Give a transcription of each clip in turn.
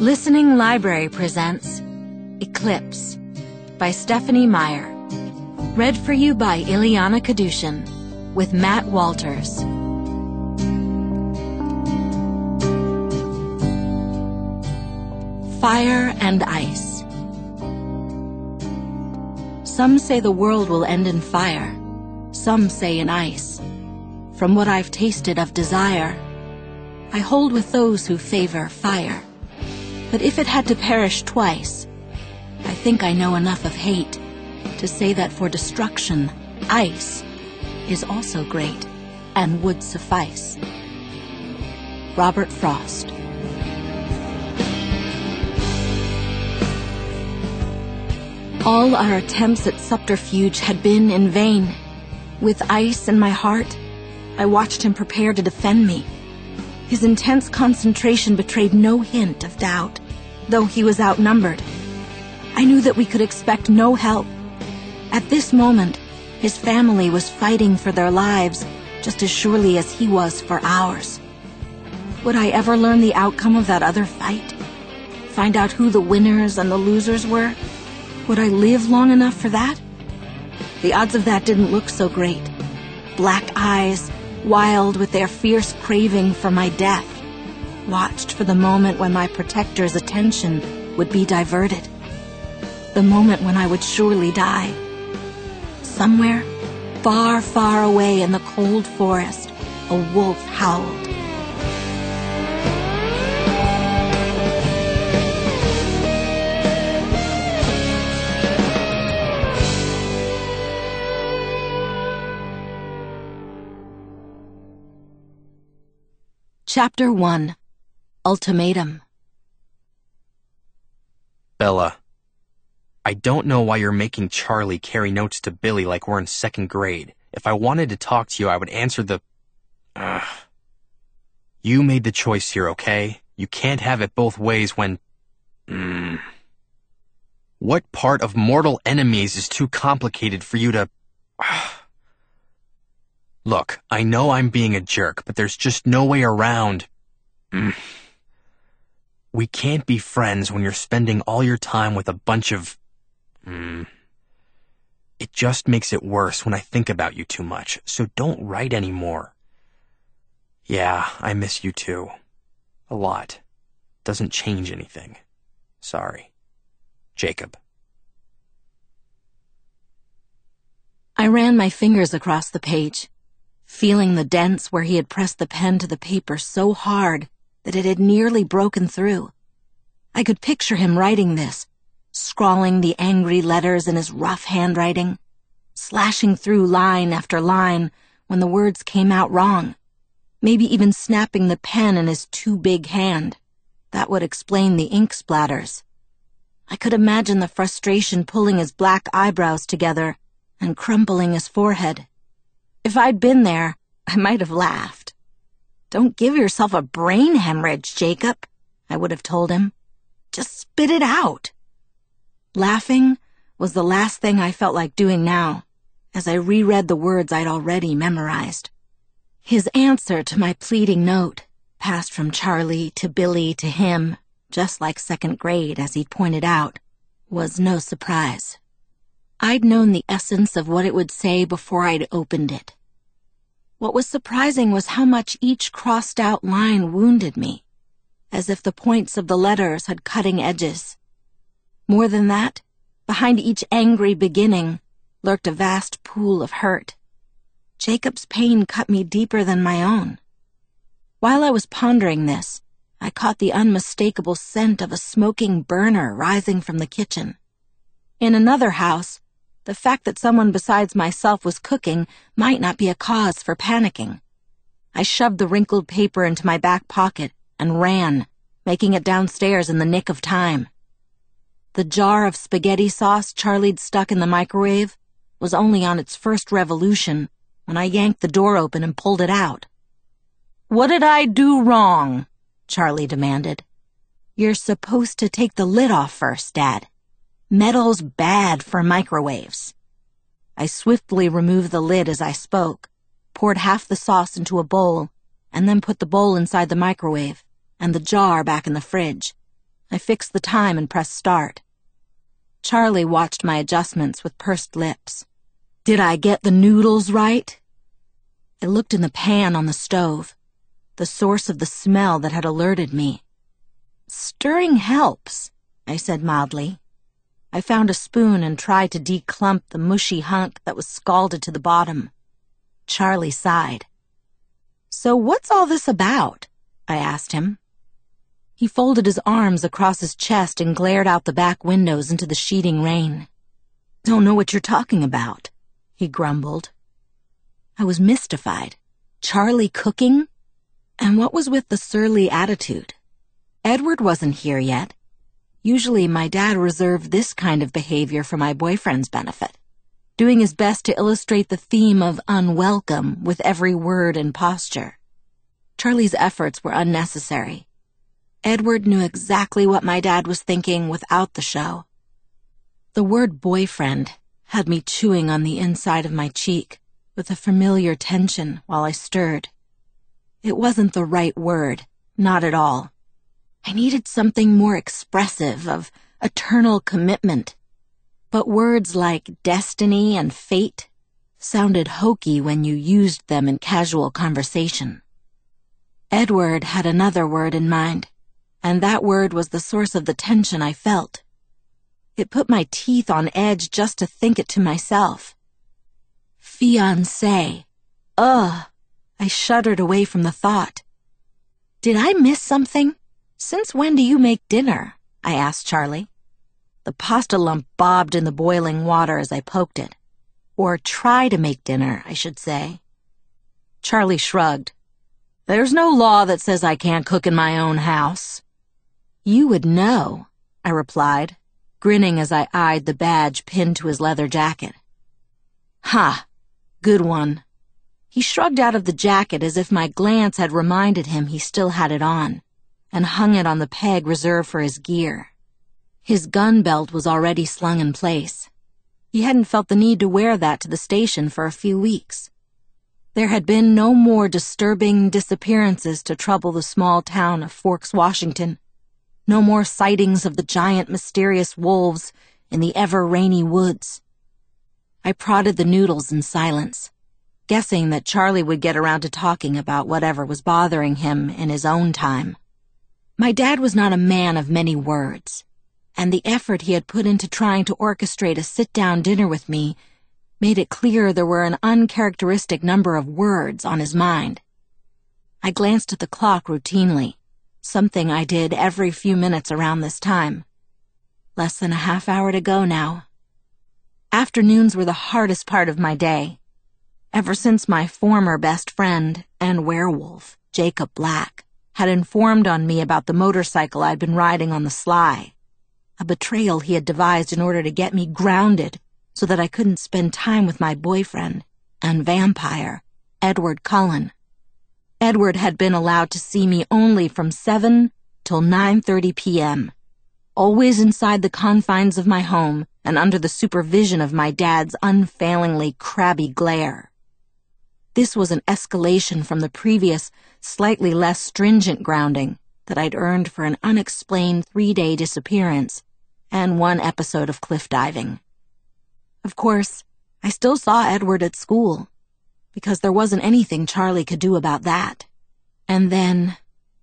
Listening Library presents Eclipse by Stephenie Meyer. Read for you by Ilyana Kadushin with Matt Walters. Fire and Ice. Some say the world will end in fire, some say in ice. From what I've tasted of desire, I hold with those who favor fire. But if it had to perish twice, I think I know enough of hate to say that for destruction, ice is also great and would suffice. Robert Frost. All our attempts at subterfuge had been in vain. With ice in my heart, I watched him prepare to defend me. His intense concentration betrayed no hint of doubt, though he was outnumbered. I knew that we could expect no help. At this moment, his family was fighting for their lives just as surely as he was for ours. Would I ever learn the outcome of that other fight? Find out who the winners and the losers were? Would I live long enough for that? The odds of that didn't look so great. Black eyes, wild with their fierce craving for my death, watched for the moment when my protector's attention would be diverted. The moment when I would surely die. Somewhere, far, far away in the cold forest, a wolf howled. Chapter 1 Ultimatum Bella, I don't know why you're making Charlie carry notes to Billy like we're in second grade. If I wanted to talk to you, I would answer the. Ugh. You made the choice here, okay? You can't have it both ways when. Mm. What part of mortal enemies is too complicated for you to. Look, I know I'm being a jerk, but there's just no way around. Mm. We can't be friends when you're spending all your time with a bunch of. Mm. It just makes it worse when I think about you too much, so don't write anymore. Yeah, I miss you too. A lot. Doesn't change anything. Sorry. Jacob. I ran my fingers across the page feeling the dents where he had pressed the pen to the paper so hard that it had nearly broken through. I could picture him writing this, scrawling the angry letters in his rough handwriting, slashing through line after line when the words came out wrong, maybe even snapping the pen in his too big hand. That would explain the ink splatters. I could imagine the frustration pulling his black eyebrows together and crumpling his forehead. If I'd been there, I might have laughed. Don't give yourself a brain hemorrhage, Jacob, I would have told him. Just spit it out. Laughing was the last thing I felt like doing now, as I reread the words I'd already memorized. His answer to my pleading note, passed from Charlie to Billy to him, just like second grade, as he'd pointed out, was no surprise. I'd known the essence of what it would say before I'd opened it. What was surprising was how much each crossed out line wounded me, as if the points of the letters had cutting edges. More than that, behind each angry beginning lurked a vast pool of hurt. Jacob's pain cut me deeper than my own. While I was pondering this, I caught the unmistakable scent of a smoking burner rising from the kitchen. In another house, the fact that someone besides myself was cooking might not be a cause for panicking. I shoved the wrinkled paper into my back pocket and ran, making it downstairs in the nick of time. The jar of spaghetti sauce Charlie'd stuck in the microwave was only on its first revolution when I yanked the door open and pulled it out. What did I do wrong? Charlie demanded. You're supposed to take the lid off first, Dad. Metal's bad for microwaves. I swiftly removed the lid as I spoke, poured half the sauce into a bowl, and then put the bowl inside the microwave and the jar back in the fridge. I fixed the time and pressed start. Charlie watched my adjustments with pursed lips. Did I get the noodles right? I looked in the pan on the stove, the source of the smell that had alerted me. Stirring helps, I said mildly. I found a spoon and tried to declump the mushy hunk that was scalded to the bottom. Charlie sighed. So what's all this about? I asked him. He folded his arms across his chest and glared out the back windows into the sheeting rain. Don't know what you're talking about, he grumbled. I was mystified. Charlie cooking? And what was with the surly attitude? Edward wasn't here yet. Usually my dad reserved this kind of behavior for my boyfriend's benefit, doing his best to illustrate the theme of unwelcome with every word and posture. Charlie's efforts were unnecessary. Edward knew exactly what my dad was thinking without the show. The word boyfriend had me chewing on the inside of my cheek with a familiar tension while I stirred. It wasn't the right word, not at all. I needed something more expressive of eternal commitment. But words like destiny and fate sounded hokey when you used them in casual conversation. Edward had another word in mind and that word was the source of the tension I felt. It put my teeth on edge just to think it to myself. Fiancé. Ugh. I shuddered away from the thought. Did I miss something? Since when do you make dinner? I asked Charlie. The pasta lump bobbed in the boiling water as I poked it. Or try to make dinner, I should say. Charlie shrugged. There's no law that says I can't cook in my own house. You would know, I replied, grinning as I eyed the badge pinned to his leather jacket. Ha! Good one. He shrugged out of the jacket as if my glance had reminded him he still had it on, and hung it on the peg reserved for his gear. His gun belt was already slung in place. He hadn't felt the need to wear that to the station for a few weeks. There had been no more disturbing disappearances to trouble the small town of Forks, Washington no more sightings of the giant mysterious wolves in the ever rainy woods. I prodded the noodles in silence, guessing that Charlie would get around to talking about whatever was bothering him in his own time. My dad was not a man of many words, and the effort he had put into trying to orchestrate a sit-down dinner with me made it clear there were an uncharacteristic number of words on his mind. I glanced at the clock routinely something I did every few minutes around this time. Less than a half hour to go now. Afternoons were the hardest part of my day. Ever since my former best friend and werewolf, Jacob Black, had informed on me about the motorcycle I'd been riding on the sly, a betrayal he had devised in order to get me grounded so that I couldn't spend time with my boyfriend and vampire, Edward Cullen. Edward had been allowed to see me only from 7 till 9.30 p.m., always inside the confines of my home and under the supervision of my dad's unfailingly crabby glare. This was an escalation from the previous, slightly less stringent grounding that I'd earned for an unexplained three-day disappearance and one episode of cliff diving. Of course, I still saw Edward at school because there wasn't anything Charlie could do about that. And then,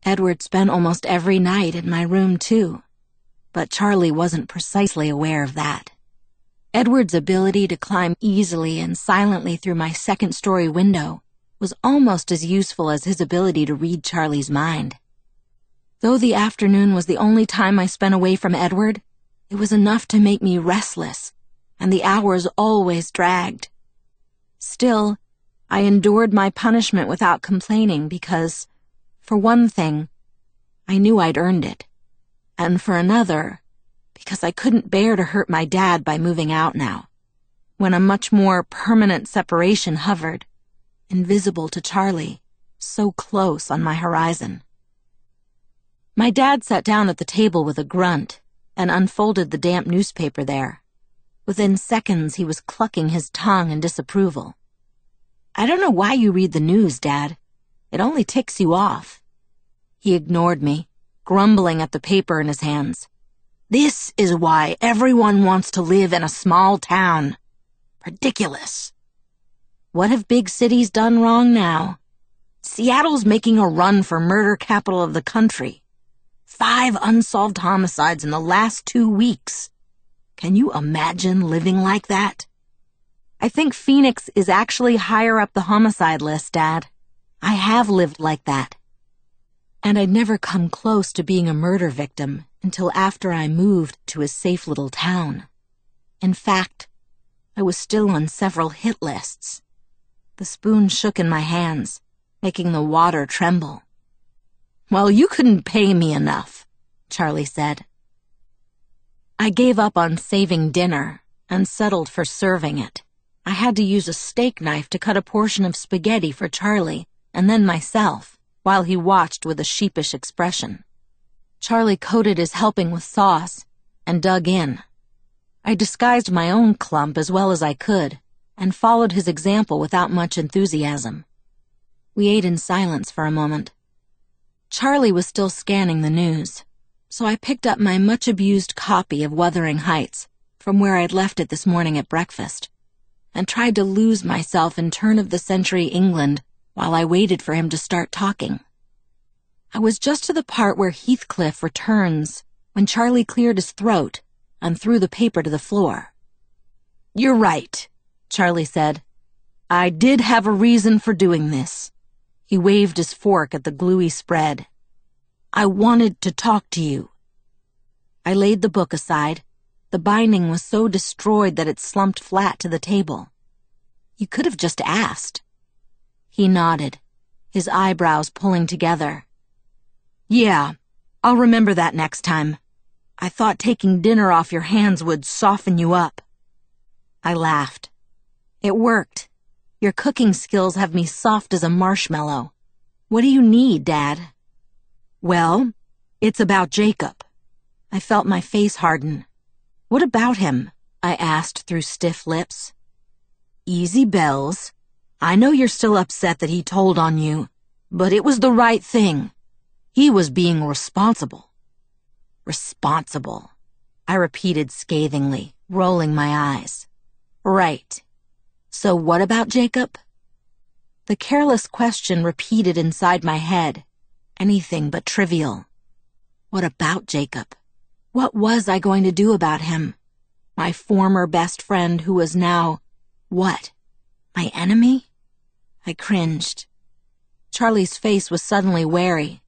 Edward spent almost every night in my room, too. But Charlie wasn't precisely aware of that. Edward's ability to climb easily and silently through my second story window was almost as useful as his ability to read Charlie's mind. Though the afternoon was the only time I spent away from Edward, it was enough to make me restless, and the hours always dragged. Still, I endured my punishment without complaining because, for one thing, I knew I'd earned it. And for another, because I couldn't bear to hurt my dad by moving out now, when a much more permanent separation hovered, invisible to Charlie, so close on my horizon. My dad sat down at the table with a grunt and unfolded the damp newspaper there. Within seconds, he was clucking his tongue in disapproval. I don't know why you read the news, Dad. It only ticks you off. He ignored me, grumbling at the paper in his hands. This is why everyone wants to live in a small town. Ridiculous. What have big cities done wrong now? Seattle's making a run for murder capital of the country. Five unsolved homicides in the last two weeks. Can you imagine living like that? I think Phoenix is actually higher up the homicide list, Dad. I have lived like that. And I'd never come close to being a murder victim until after I moved to a safe little town. In fact, I was still on several hit lists. The spoon shook in my hands, making the water tremble. Well, you couldn't pay me enough, Charlie said. I gave up on saving dinner and settled for serving it. I had to use a steak knife to cut a portion of spaghetti for Charlie and then myself, while he watched with a sheepish expression. Charlie coated his helping with sauce and dug in. I disguised my own clump as well as I could and followed his example without much enthusiasm. We ate in silence for a moment. Charlie was still scanning the news, so I picked up my much abused copy of Wuthering Heights from where I'd left it this morning at breakfast and tried to lose myself in turn of the century England while I waited for him to start talking. I was just to the part where Heathcliff returns when Charlie cleared his throat and threw the paper to the floor. You're right, Charlie said. I did have a reason for doing this. He waved his fork at the gluey spread. I wanted to talk to you. I laid the book aside. The binding was so destroyed that it slumped flat to the table. You could have just asked. He nodded, his eyebrows pulling together. Yeah, I'll remember that next time. I thought taking dinner off your hands would soften you up. I laughed. It worked. Your cooking skills have me soft as a marshmallow. What do you need, Dad? Well, it's about Jacob. I felt my face harden. What about him? I asked through stiff lips. Easy bells. I know you're still upset that he told on you, but it was the right thing. He was being responsible. Responsible, I repeated scathingly, rolling my eyes. Right. So what about Jacob? The careless question repeated inside my head. Anything but trivial. What about Jacob? What was I going to do about him? My former best friend who was now, what? My enemy? I cringed. Charlie's face was suddenly wary.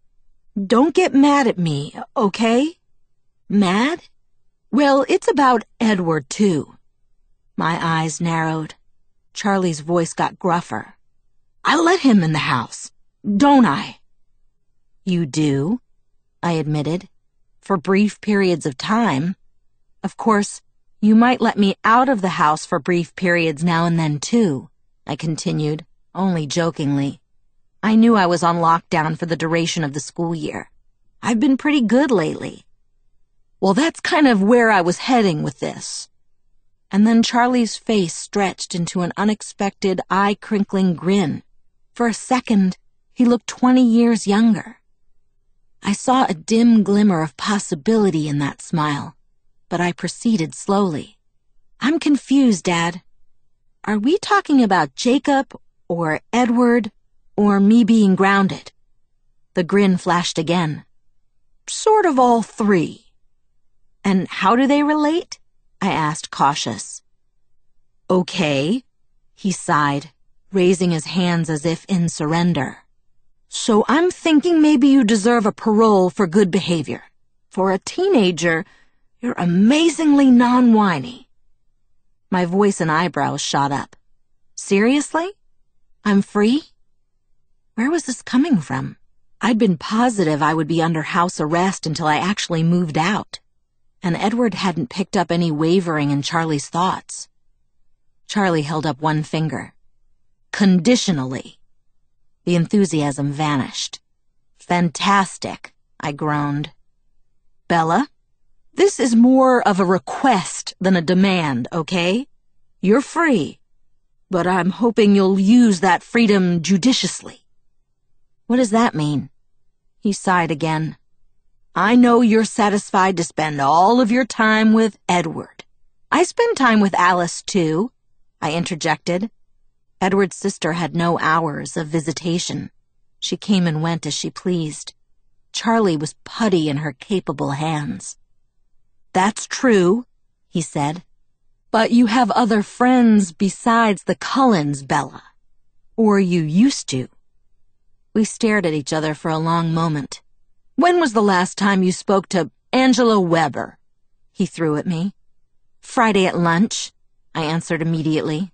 Don't get mad at me, okay? Mad? Well, it's about Edward, too. My eyes narrowed. Charlie's voice got gruffer. I let him in the house, don't I? You do, I admitted, for brief periods of time. Of course, you might let me out of the house for brief periods now and then, too, I continued only jokingly. I knew I was on lockdown for the duration of the school year. I've been pretty good lately. Well, that's kind of where I was heading with this. And then Charlie's face stretched into an unexpected, eye-crinkling grin. For a second, he looked 20 years younger. I saw a dim glimmer of possibility in that smile, but I proceeded slowly. I'm confused, Dad. Are we talking about Jacob or Edward, or me being grounded. The grin flashed again. Sort of all three. And how do they relate? I asked, cautious. Okay, he sighed, raising his hands as if in surrender. So I'm thinking maybe you deserve a parole for good behavior. For a teenager, you're amazingly non-whiny. My voice and eyebrows shot up. Seriously? I'm free? Where was this coming from? I'd been positive I would be under house arrest until I actually moved out. And Edward hadn't picked up any wavering in Charlie's thoughts. Charlie held up one finger. Conditionally. The enthusiasm vanished. Fantastic, I groaned. Bella, this is more of a request than a demand, okay? You're free but I'm hoping you'll use that freedom judiciously. What does that mean? He sighed again. I know you're satisfied to spend all of your time with Edward. I spend time with Alice, too, I interjected. Edward's sister had no hours of visitation. She came and went as she pleased. Charlie was putty in her capable hands. That's true, he said. But you have other friends besides the Cullens, Bella. Or you used to. We stared at each other for a long moment. When was the last time you spoke to Angela Weber? He threw at me. Friday at lunch, I answered immediately.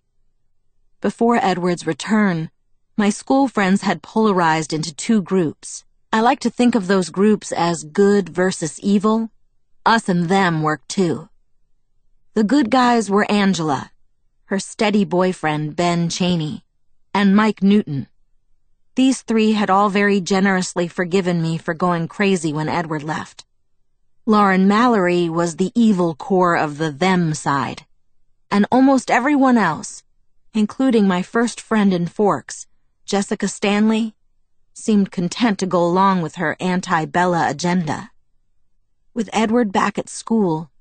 Before Edward's return, my school friends had polarized into two groups. I like to think of those groups as good versus evil. Us and them work too. The good guys were Angela, her steady boyfriend, Ben Cheney, and Mike Newton. These three had all very generously forgiven me for going crazy when Edward left. Lauren Mallory was the evil core of the them side. And almost everyone else, including my first friend in Forks, Jessica Stanley, seemed content to go along with her anti-Bella agenda. With Edward back at school,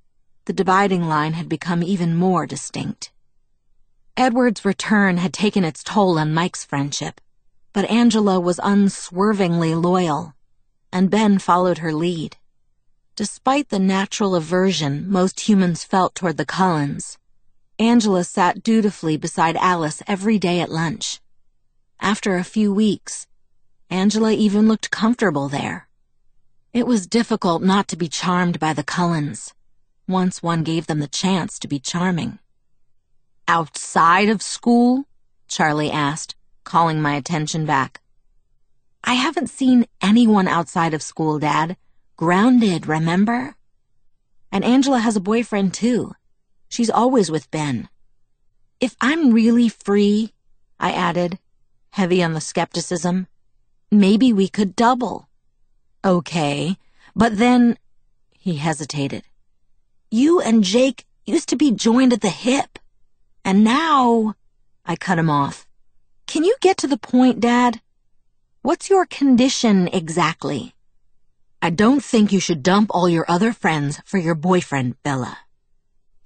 the dividing line had become even more distinct. Edward's return had taken its toll on Mike's friendship, but Angela was unswervingly loyal, and Ben followed her lead. Despite the natural aversion most humans felt toward the Cullens, Angela sat dutifully beside Alice every day at lunch. After a few weeks, Angela even looked comfortable there. It was difficult not to be charmed by the Cullens, once one gave them the chance to be charming. Outside of school? Charlie asked, calling my attention back. I haven't seen anyone outside of school, Dad. Grounded, remember? And Angela has a boyfriend, too. She's always with Ben. If I'm really free, I added, heavy on the skepticism, maybe we could double. Okay, but then, he hesitated. You and Jake used to be joined at the hip. And now, I cut him off. Can you get to the point, Dad? What's your condition exactly? I don't think you should dump all your other friends for your boyfriend, Bella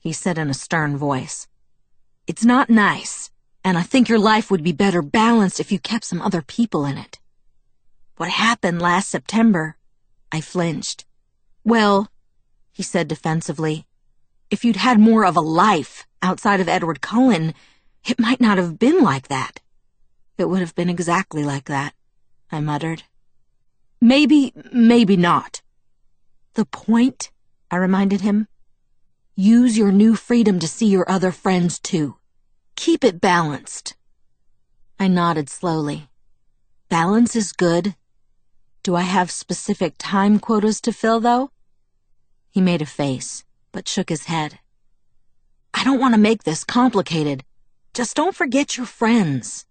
he said in a stern voice. It's not nice, and I think your life would be better balanced if you kept some other people in it. What happened last September? I flinched. Well, he said defensively, if you'd had more of a life outside of Edward Cullen, it might not have been like that. It would have been exactly like that, I muttered. Maybe, maybe not. The point, I reminded him, Use your new freedom to see your other friends too. Keep it balanced. I nodded slowly. Balance is good. Do I have specific time quotas to fill, though? He made a face, but shook his head. I don't want to make this complicated. Just don't forget your friends.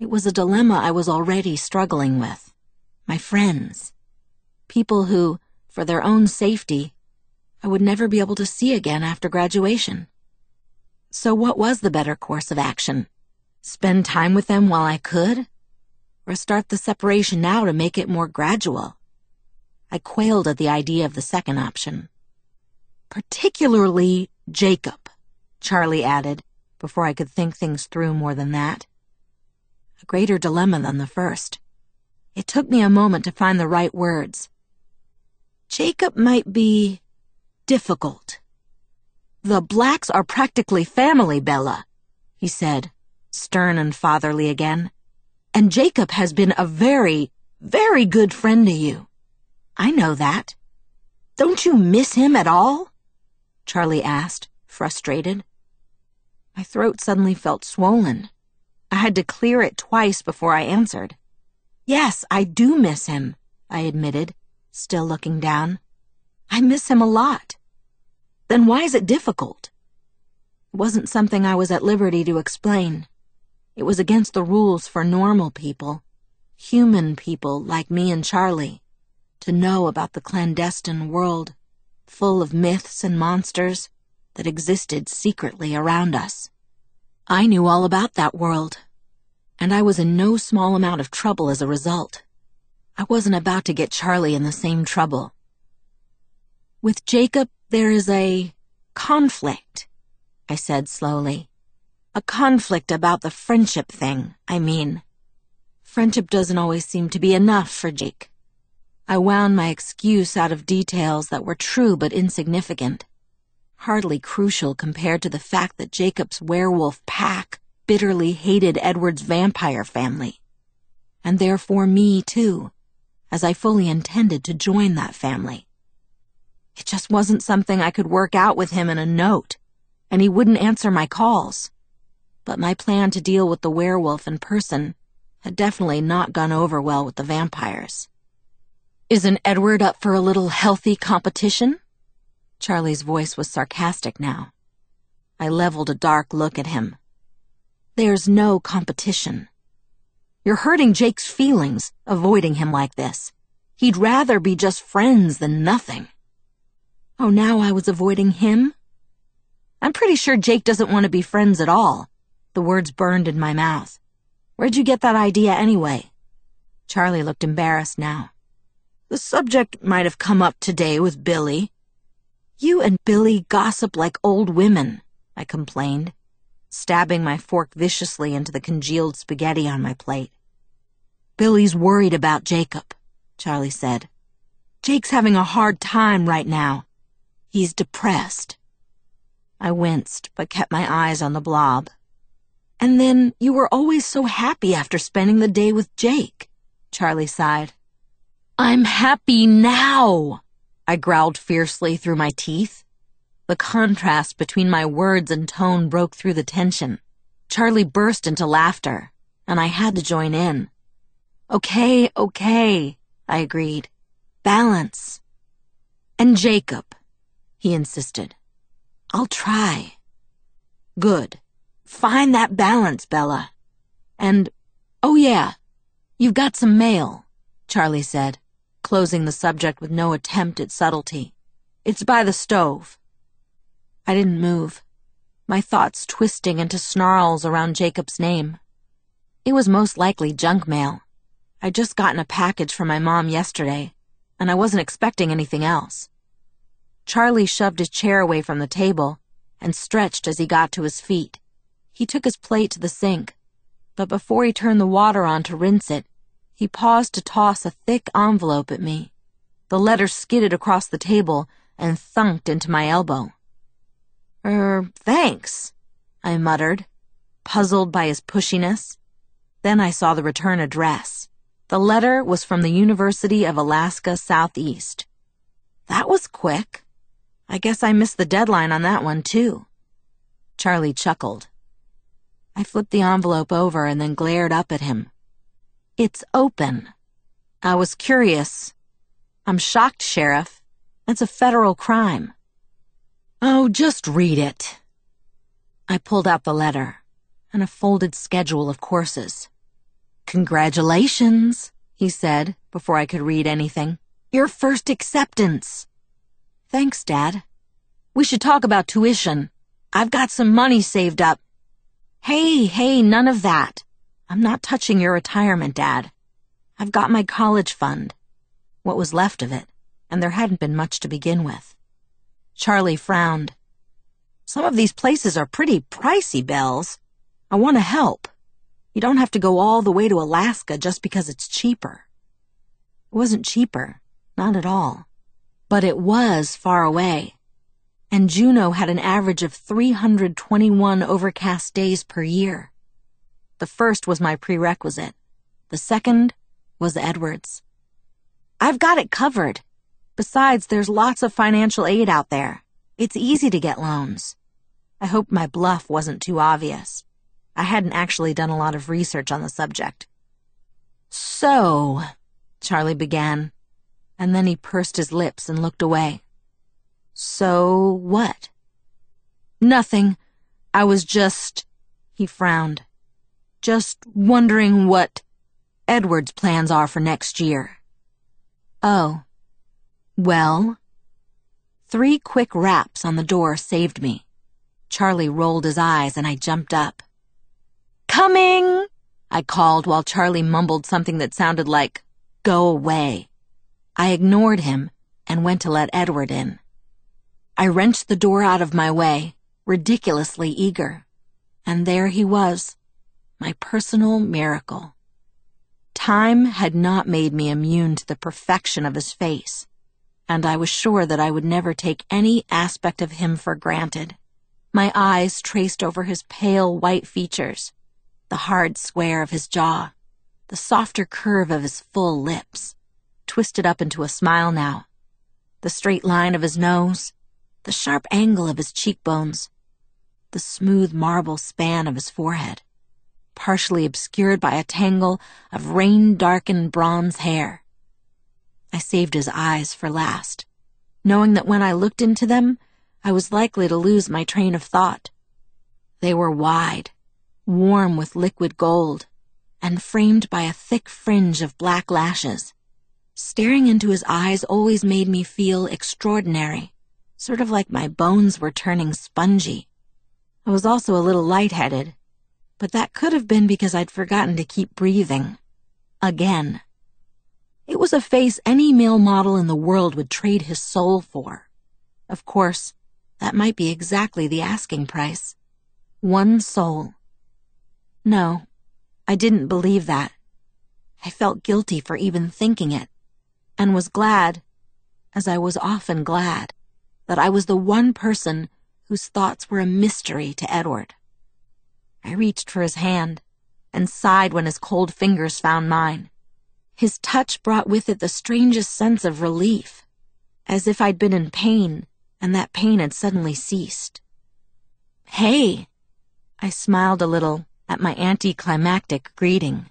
It was a dilemma I was already struggling with. My friends. People who, for their own safety, I would never be able to see again after graduation. So what was the better course of action? Spend time with them while I could? Or start the separation now to make it more gradual? I quailed at the idea of the second option. Particularly Jacob, Charlie added, before I could think things through more than that. A greater dilemma than the first. It took me a moment to find the right words. Jacob might be difficult. The blacks are practically family, Bella, he said, stern and fatherly again. And Jacob has been a very, very good friend to you. I know that. Don't you miss him at all? Charlie asked, frustrated. My throat suddenly felt swollen. I had to clear it twice before I answered. Yes, I do miss him, I admitted, still looking down. I miss him a lot. Then why is it difficult? It wasn't something I was at liberty to explain. It was against the rules for normal people, human people like me and Charlie, to know about the clandestine world, full of myths and monsters that existed secretly around us. I knew all about that world, and I was in no small amount of trouble as a result. I wasn't about to get Charlie in the same trouble. With Jacob, there is a conflict, I said slowly. A conflict about the friendship thing, I mean. Friendship doesn't always seem to be enough for Jake. I wound my excuse out of details that were true but insignificant. Hardly crucial compared to the fact that Jacob's werewolf pack bitterly hated Edward's vampire family. And therefore me too, as I fully intended to join that family. It just wasn't something I could work out with him in a note, and he wouldn't answer my calls but my plan to deal with the werewolf in person had definitely not gone over well with the vampires. Isn't Edward up for a little healthy competition? Charlie's voice was sarcastic now. I leveled a dark look at him. There's no competition. You're hurting Jake's feelings, avoiding him like this. He'd rather be just friends than nothing. Oh, now I was avoiding him? I'm pretty sure Jake doesn't want to be friends at all. The words burned in my mouth. Where'd you get that idea anyway? Charlie looked embarrassed now. The subject might have come up today with Billy. You and Billy gossip like old women, I complained, stabbing my fork viciously into the congealed spaghetti on my plate. Billy's worried about Jacob, Charlie said. Jake's having a hard time right now. He's depressed. I winced, but kept my eyes on the blob. And then you were always so happy after spending the day with Jake, Charlie sighed. I'm happy now, I growled fiercely through my teeth. The contrast between my words and tone broke through the tension. Charlie burst into laughter, and I had to join in. Okay, okay, I agreed. Balance. And Jacob, he insisted. I'll try. Good. Find that balance, Bella. And, oh yeah, you've got some mail, Charlie said, closing the subject with no attempt at subtlety. It's by the stove. I didn't move, my thoughts twisting into snarls around Jacob's name. It was most likely junk mail. I'd just gotten a package from my mom yesterday, and I wasn't expecting anything else. Charlie shoved his chair away from the table and stretched as he got to his feet. He took his plate to the sink, but before he turned the water on to rinse it, he paused to toss a thick envelope at me. The letter skidded across the table and thunked into my elbow. Er, thanks, I muttered, puzzled by his pushiness. Then I saw the return address. The letter was from the University of Alaska Southeast. That was quick. I guess I missed the deadline on that one, too. Charlie chuckled. I flipped the envelope over and then glared up at him. It's open. I was curious. I'm shocked, Sheriff. That's a federal crime. Oh, just read it. I pulled out the letter and a folded schedule of courses. Congratulations, he said before I could read anything. Your first acceptance. Thanks, Dad. We should talk about tuition. I've got some money saved up Hey, hey, none of that. I'm not touching your retirement, Dad. I've got my college fund. What was left of it, and there hadn't been much to begin with. Charlie frowned. Some of these places are pretty pricey, Bells. I want to help. You don't have to go all the way to Alaska just because it's cheaper. It wasn't cheaper, not at all. But it was far away and Juneau had an average of 321 overcast days per year. The first was my prerequisite. The second was Edwards. I've got it covered. Besides, there's lots of financial aid out there. It's easy to get loans. I hoped my bluff wasn't too obvious. I hadn't actually done a lot of research on the subject. So, Charlie began, and then he pursed his lips and looked away. So what? Nothing. I was just, he frowned, just wondering what Edward's plans are for next year. Oh. Well? Three quick raps on the door saved me. Charlie rolled his eyes and I jumped up. Coming! I called while Charlie mumbled something that sounded like, go away. I ignored him and went to let Edward in. I wrenched the door out of my way, ridiculously eager. And there he was, my personal miracle. Time had not made me immune to the perfection of his face, and I was sure that I would never take any aspect of him for granted. My eyes traced over his pale white features, the hard square of his jaw, the softer curve of his full lips, twisted up into a smile now, the straight line of his nose, the sharp angle of his cheekbones, the smooth marble span of his forehead, partially obscured by a tangle of rain-darkened bronze hair. I saved his eyes for last, knowing that when I looked into them, I was likely to lose my train of thought. They were wide, warm with liquid gold, and framed by a thick fringe of black lashes. Staring into his eyes always made me feel extraordinary sort of like my bones were turning spongy. I was also a little lightheaded, but that could have been because I'd forgotten to keep breathing. Again. It was a face any male model in the world would trade his soul for. Of course, that might be exactly the asking price. One soul. No, I didn't believe that. I felt guilty for even thinking it, and was glad, as I was often glad, that I was the one person whose thoughts were a mystery to Edward. I reached for his hand and sighed when his cold fingers found mine. His touch brought with it the strangest sense of relief, as if I'd been in pain and that pain had suddenly ceased. Hey! I smiled a little at my anticlimactic greeting.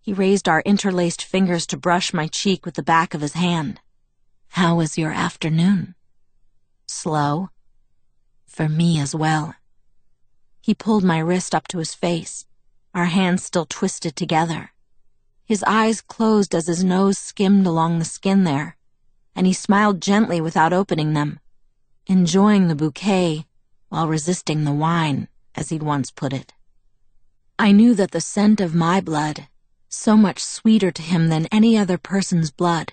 He raised our interlaced fingers to brush my cheek with the back of his hand. How was your afternoon? slow. For me as well. He pulled my wrist up to his face, our hands still twisted together. His eyes closed as his nose skimmed along the skin there, and he smiled gently without opening them, enjoying the bouquet while resisting the wine, as he'd once put it. I knew that the scent of my blood, so much sweeter to him than any other person's blood,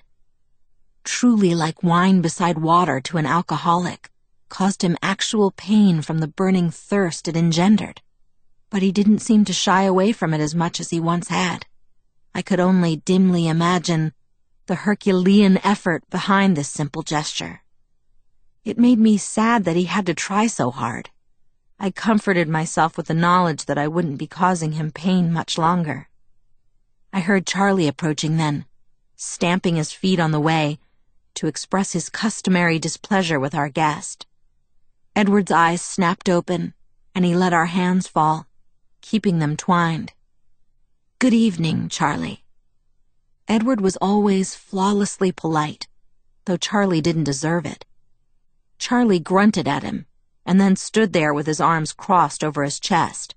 truly like wine beside water to an alcoholic, caused him actual pain from the burning thirst it engendered. But he didn't seem to shy away from it as much as he once had. I could only dimly imagine the Herculean effort behind this simple gesture. It made me sad that he had to try so hard. I comforted myself with the knowledge that I wouldn't be causing him pain much longer. I heard Charlie approaching then, stamping his feet on the way, to express his customary displeasure with our guest. Edward's eyes snapped open, and he let our hands fall, keeping them twined. Good evening, Charlie. Edward was always flawlessly polite, though Charlie didn't deserve it. Charlie grunted at him, and then stood there with his arms crossed over his chest.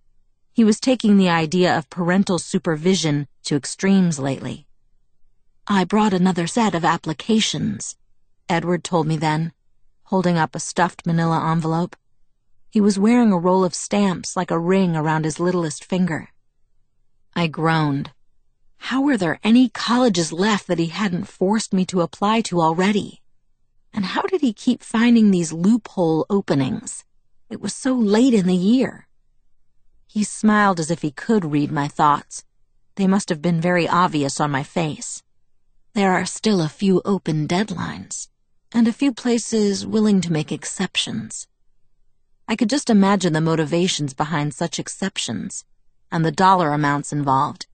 He was taking the idea of parental supervision to extremes lately. I brought another set of applications, Edward told me then, holding up a stuffed manila envelope. He was wearing a roll of stamps like a ring around his littlest finger. I groaned. How were there any colleges left that he hadn't forced me to apply to already? And how did he keep finding these loophole openings? It was so late in the year. He smiled as if he could read my thoughts. They must have been very obvious on my face. There are still a few open deadlines, and a few places willing to make exceptions. I could just imagine the motivations behind such exceptions, and the dollar amounts involved.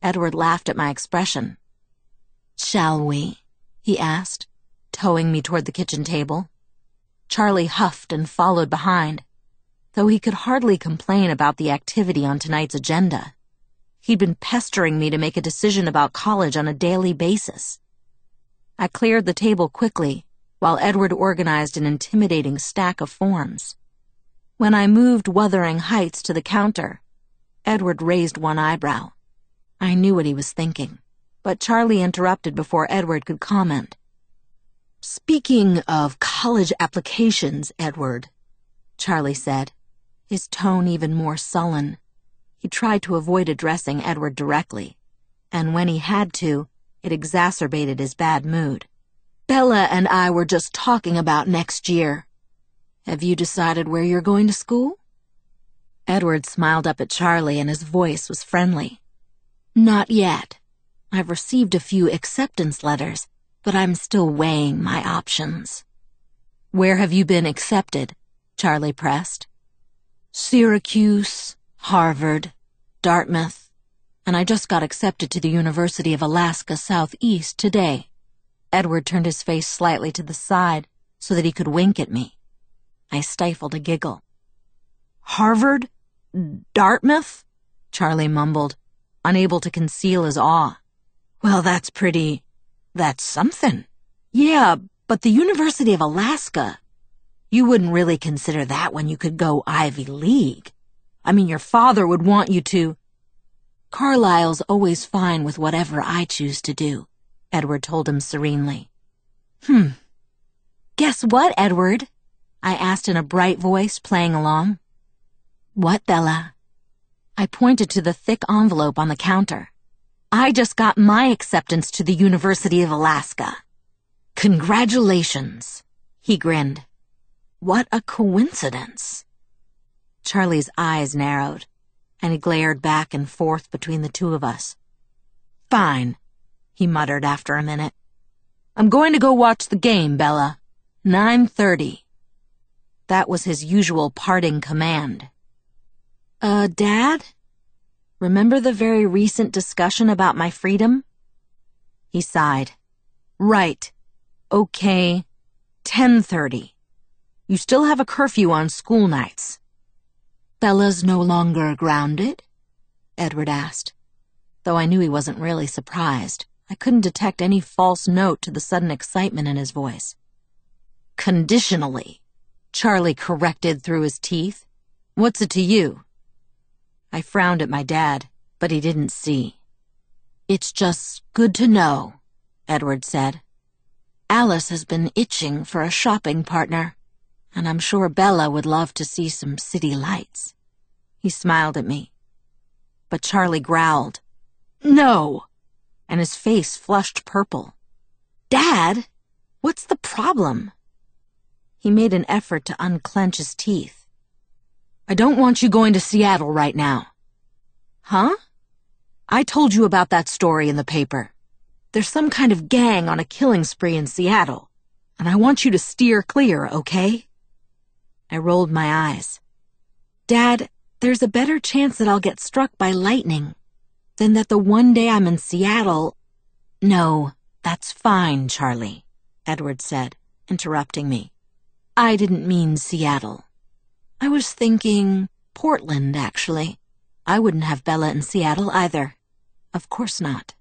Edward laughed at my expression. Shall we? he asked, towing me toward the kitchen table. Charlie huffed and followed behind, though he could hardly complain about the activity on tonight's agenda. He'd been pestering me to make a decision about college on a daily basis. I cleared the table quickly while Edward organized an intimidating stack of forms. When I moved Wuthering Heights to the counter, Edward raised one eyebrow. I knew what he was thinking, but Charlie interrupted before Edward could comment. Speaking of college applications, Edward, Charlie said, his tone even more sullen. He tried to avoid addressing Edward directly, and when he had to, it exacerbated his bad mood. Bella and I were just talking about next year. Have you decided where you're going to school? Edward smiled up at Charlie and his voice was friendly. Not yet. I've received a few acceptance letters, but I'm still weighing my options. Where have you been accepted? Charlie pressed. Syracuse, Harvard, Dartmouth, and I just got accepted to the University of Alaska Southeast today. Edward turned his face slightly to the side so that he could wink at me. I stifled a giggle. Harvard? Dartmouth? Charlie mumbled, unable to conceal his awe. Well, that's pretty. That's something. Yeah, but the University of Alaska. You wouldn't really consider that when you could go Ivy League. I mean, your father would want you to. Carlisle's always fine with whatever I choose to do, Edward told him serenely. Hmm. Guess what, Edward? I asked in a bright voice, playing along. What, Bella? I pointed to the thick envelope on the counter. I just got my acceptance to the University of Alaska. Congratulations, he grinned. What a coincidence. Charlie's eyes narrowed, and he glared back and forth between the two of us. Fine, he muttered after a minute. I'm going to go watch the game, Bella. 9.30. That was his usual parting command. Uh, Dad? Remember the very recent discussion about my freedom? He sighed. Right. Okay. 10.30. You still have a curfew on school nights. Bella's no longer grounded? Edward asked. Though I knew he wasn't really surprised, I couldn't detect any false note to the sudden excitement in his voice. Conditionally, Charlie corrected through his teeth. What's it to you? I frowned at my dad, but he didn't see. It's just good to know, Edward said. Alice has been itching for a shopping partner and I'm sure Bella would love to see some city lights. He smiled at me. But Charlie growled, No! And his face flushed purple. Dad, what's the problem? He made an effort to unclench his teeth. I don't want you going to Seattle right now. Huh? I told you about that story in the paper. There's some kind of gang on a killing spree in Seattle, and I want you to steer clear, okay? I rolled my eyes. Dad, there's a better chance that I'll get struck by lightning than that the one day I'm in Seattle. No, that's fine, Charlie, Edward said, interrupting me. I didn't mean Seattle. I was thinking Portland, actually. I wouldn't have Bella in Seattle either. Of course not.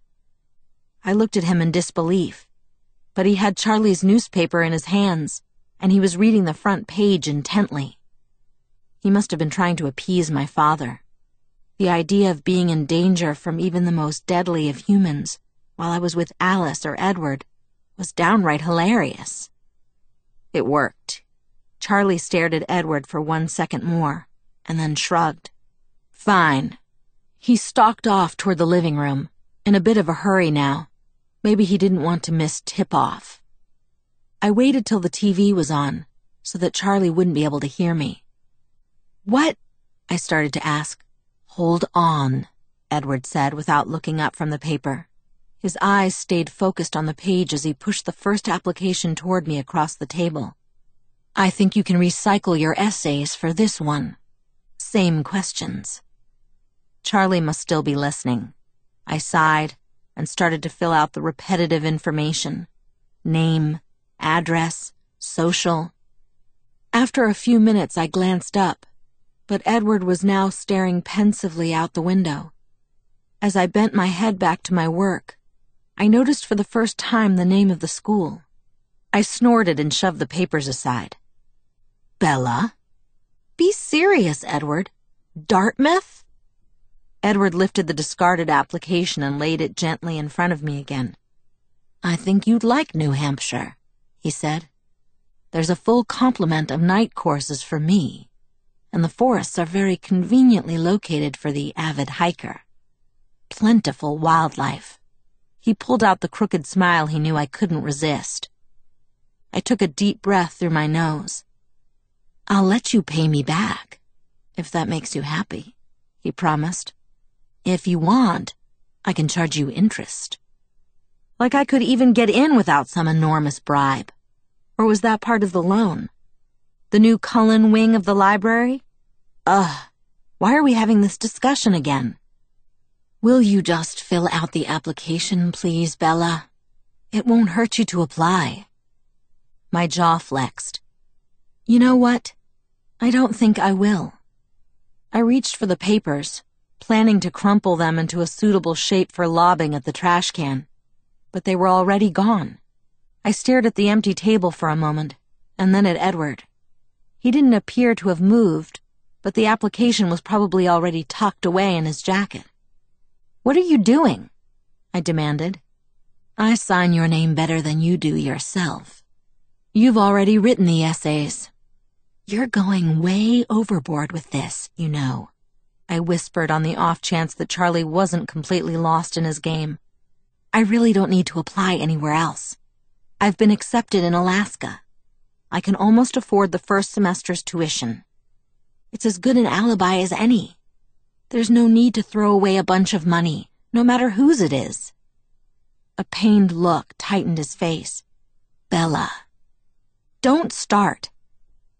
I looked at him in disbelief, but he had Charlie's newspaper in his hands and he was reading the front page intently. He must have been trying to appease my father. The idea of being in danger from even the most deadly of humans while I was with Alice or Edward was downright hilarious. It worked. Charlie stared at Edward for one second more, and then shrugged. Fine. He stalked off toward the living room, in a bit of a hurry now. Maybe he didn't want to miss tip-off. I waited till the TV was on so that Charlie wouldn't be able to hear me. What? I started to ask. Hold on, Edward said without looking up from the paper. His eyes stayed focused on the page as he pushed the first application toward me across the table. I think you can recycle your essays for this one. Same questions. Charlie must still be listening. I sighed and started to fill out the repetitive information. Name, address, social. After a few minutes, I glanced up, but Edward was now staring pensively out the window. As I bent my head back to my work, I noticed for the first time the name of the school. I snorted and shoved the papers aside. Bella? Be serious, Edward. Dartmouth? Edward lifted the discarded application and laid it gently in front of me again. I think you'd like New Hampshire he said. There's a full complement of night courses for me, and the forests are very conveniently located for the avid hiker. Plentiful wildlife. He pulled out the crooked smile he knew I couldn't resist. I took a deep breath through my nose. I'll let you pay me back, if that makes you happy, he promised. If you want, I can charge you interest. Like I could even get in without some enormous bribe. Or was that part of the loan? The new Cullen wing of the library? Ugh, why are we having this discussion again? Will you just fill out the application, please, Bella? It won't hurt you to apply. My jaw flexed. You know what? I don't think I will. I reached for the papers, planning to crumple them into a suitable shape for lobbing at the trash can. But they were already gone. I stared at the empty table for a moment, and then at Edward. He didn't appear to have moved, but the application was probably already tucked away in his jacket. What are you doing? I demanded. I sign your name better than you do yourself. You've already written the essays. You're going way overboard with this, you know. I whispered on the off chance that Charlie wasn't completely lost in his game. I really don't need to apply anywhere else. I've been accepted in Alaska. I can almost afford the first semester's tuition. It's as good an alibi as any. There's no need to throw away a bunch of money, no matter whose it is. A pained look tightened his face. Bella. Don't start.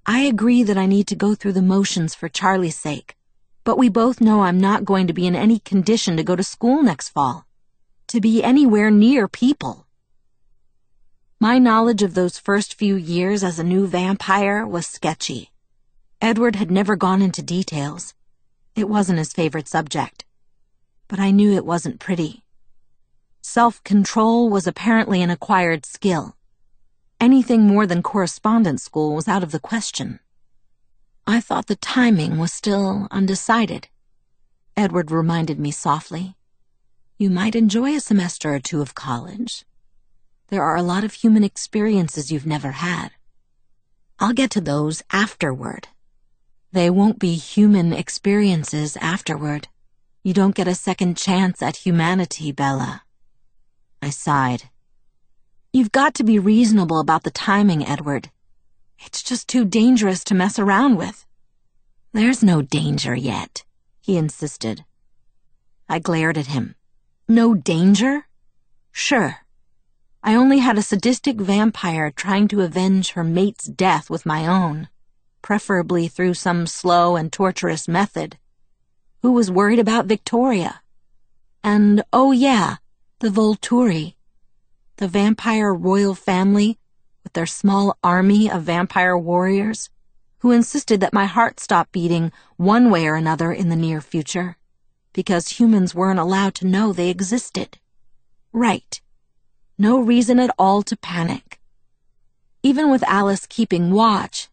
I agree that I need to go through the motions for Charlie's sake, but we both know I'm not going to be in any condition to go to school next fall, to be anywhere near people. My knowledge of those first few years as a new vampire was sketchy. Edward had never gone into details. It wasn't his favorite subject. But I knew it wasn't pretty. Self-control was apparently an acquired skill. Anything more than correspondence school was out of the question. I thought the timing was still undecided. Edward reminded me softly. You might enjoy a semester or two of college. There are a lot of human experiences you've never had. I'll get to those afterward. They won't be human experiences afterward. You don't get a second chance at humanity, Bella. I sighed. You've got to be reasonable about the timing, Edward. It's just too dangerous to mess around with. There's no danger yet, he insisted. I glared at him. No danger? Sure. I only had a sadistic vampire trying to avenge her mate's death with my own, preferably through some slow and torturous method. Who was worried about Victoria? And, oh yeah, the Volturi, the vampire royal family with their small army of vampire warriors who insisted that my heart stop beating one way or another in the near future because humans weren't allowed to know they existed. Right. No reason at all to panic. Even with Alice keeping watch,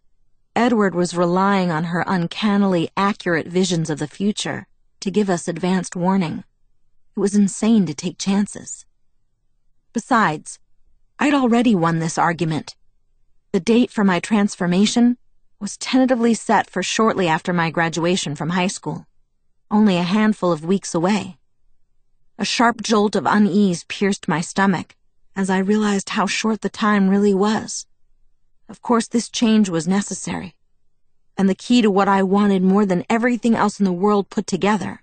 Edward was relying on her uncannily accurate visions of the future to give us advanced warning. It was insane to take chances. Besides, I'd already won this argument. The date for my transformation was tentatively set for shortly after my graduation from high school, only a handful of weeks away. A sharp jolt of unease pierced my stomach as I realized how short the time really was. Of course, this change was necessary, and the key to what I wanted more than everything else in the world put together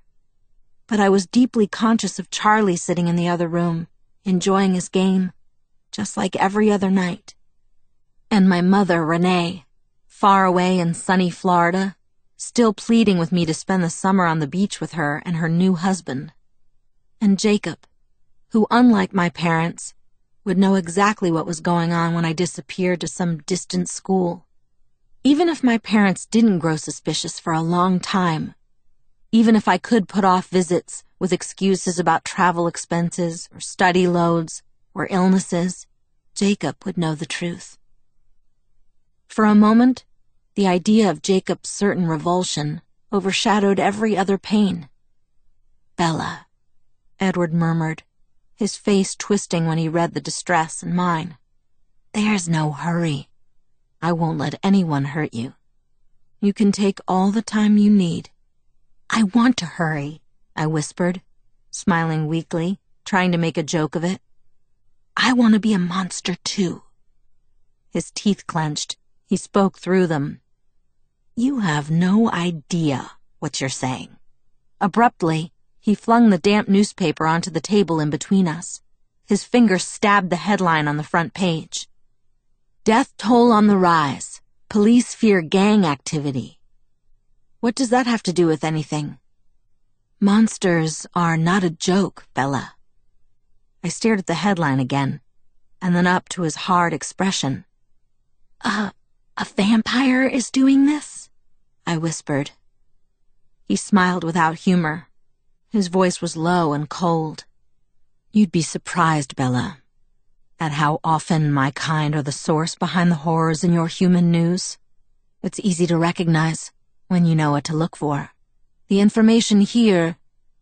but I was deeply conscious of Charlie sitting in the other room, enjoying his game, just like every other night. And my mother, Renee, far away in sunny Florida, still pleading with me to spend the summer on the beach with her and her new husband. And Jacob, who, unlike my parents, would know exactly what was going on when I disappeared to some distant school. Even if my parents didn't grow suspicious for a long time, even if I could put off visits with excuses about travel expenses or study loads or illnesses, Jacob would know the truth. For a moment, the idea of Jacob's certain revulsion overshadowed every other pain. Bella, Edward murmured, his face twisting when he read the distress in mine. There's no hurry. I won't let anyone hurt you. You can take all the time you need. I want to hurry, I whispered, smiling weakly, trying to make a joke of it. I want to be a monster too. His teeth clenched. He spoke through them. You have no idea what you're saying. Abruptly, he flung the damp newspaper onto the table in between us. His finger stabbed the headline on the front page. Death toll on the rise. Police fear gang activity. What does that have to do with anything? Monsters are not a joke, Bella. I stared at the headline again, and then up to his hard expression. Uh, a vampire is doing this? I whispered. He smiled without humor. His voice was low and cold. You'd be surprised, Bella, at how often my kind are the source behind the horrors in your human news. It's easy to recognize when you know what to look for. The information here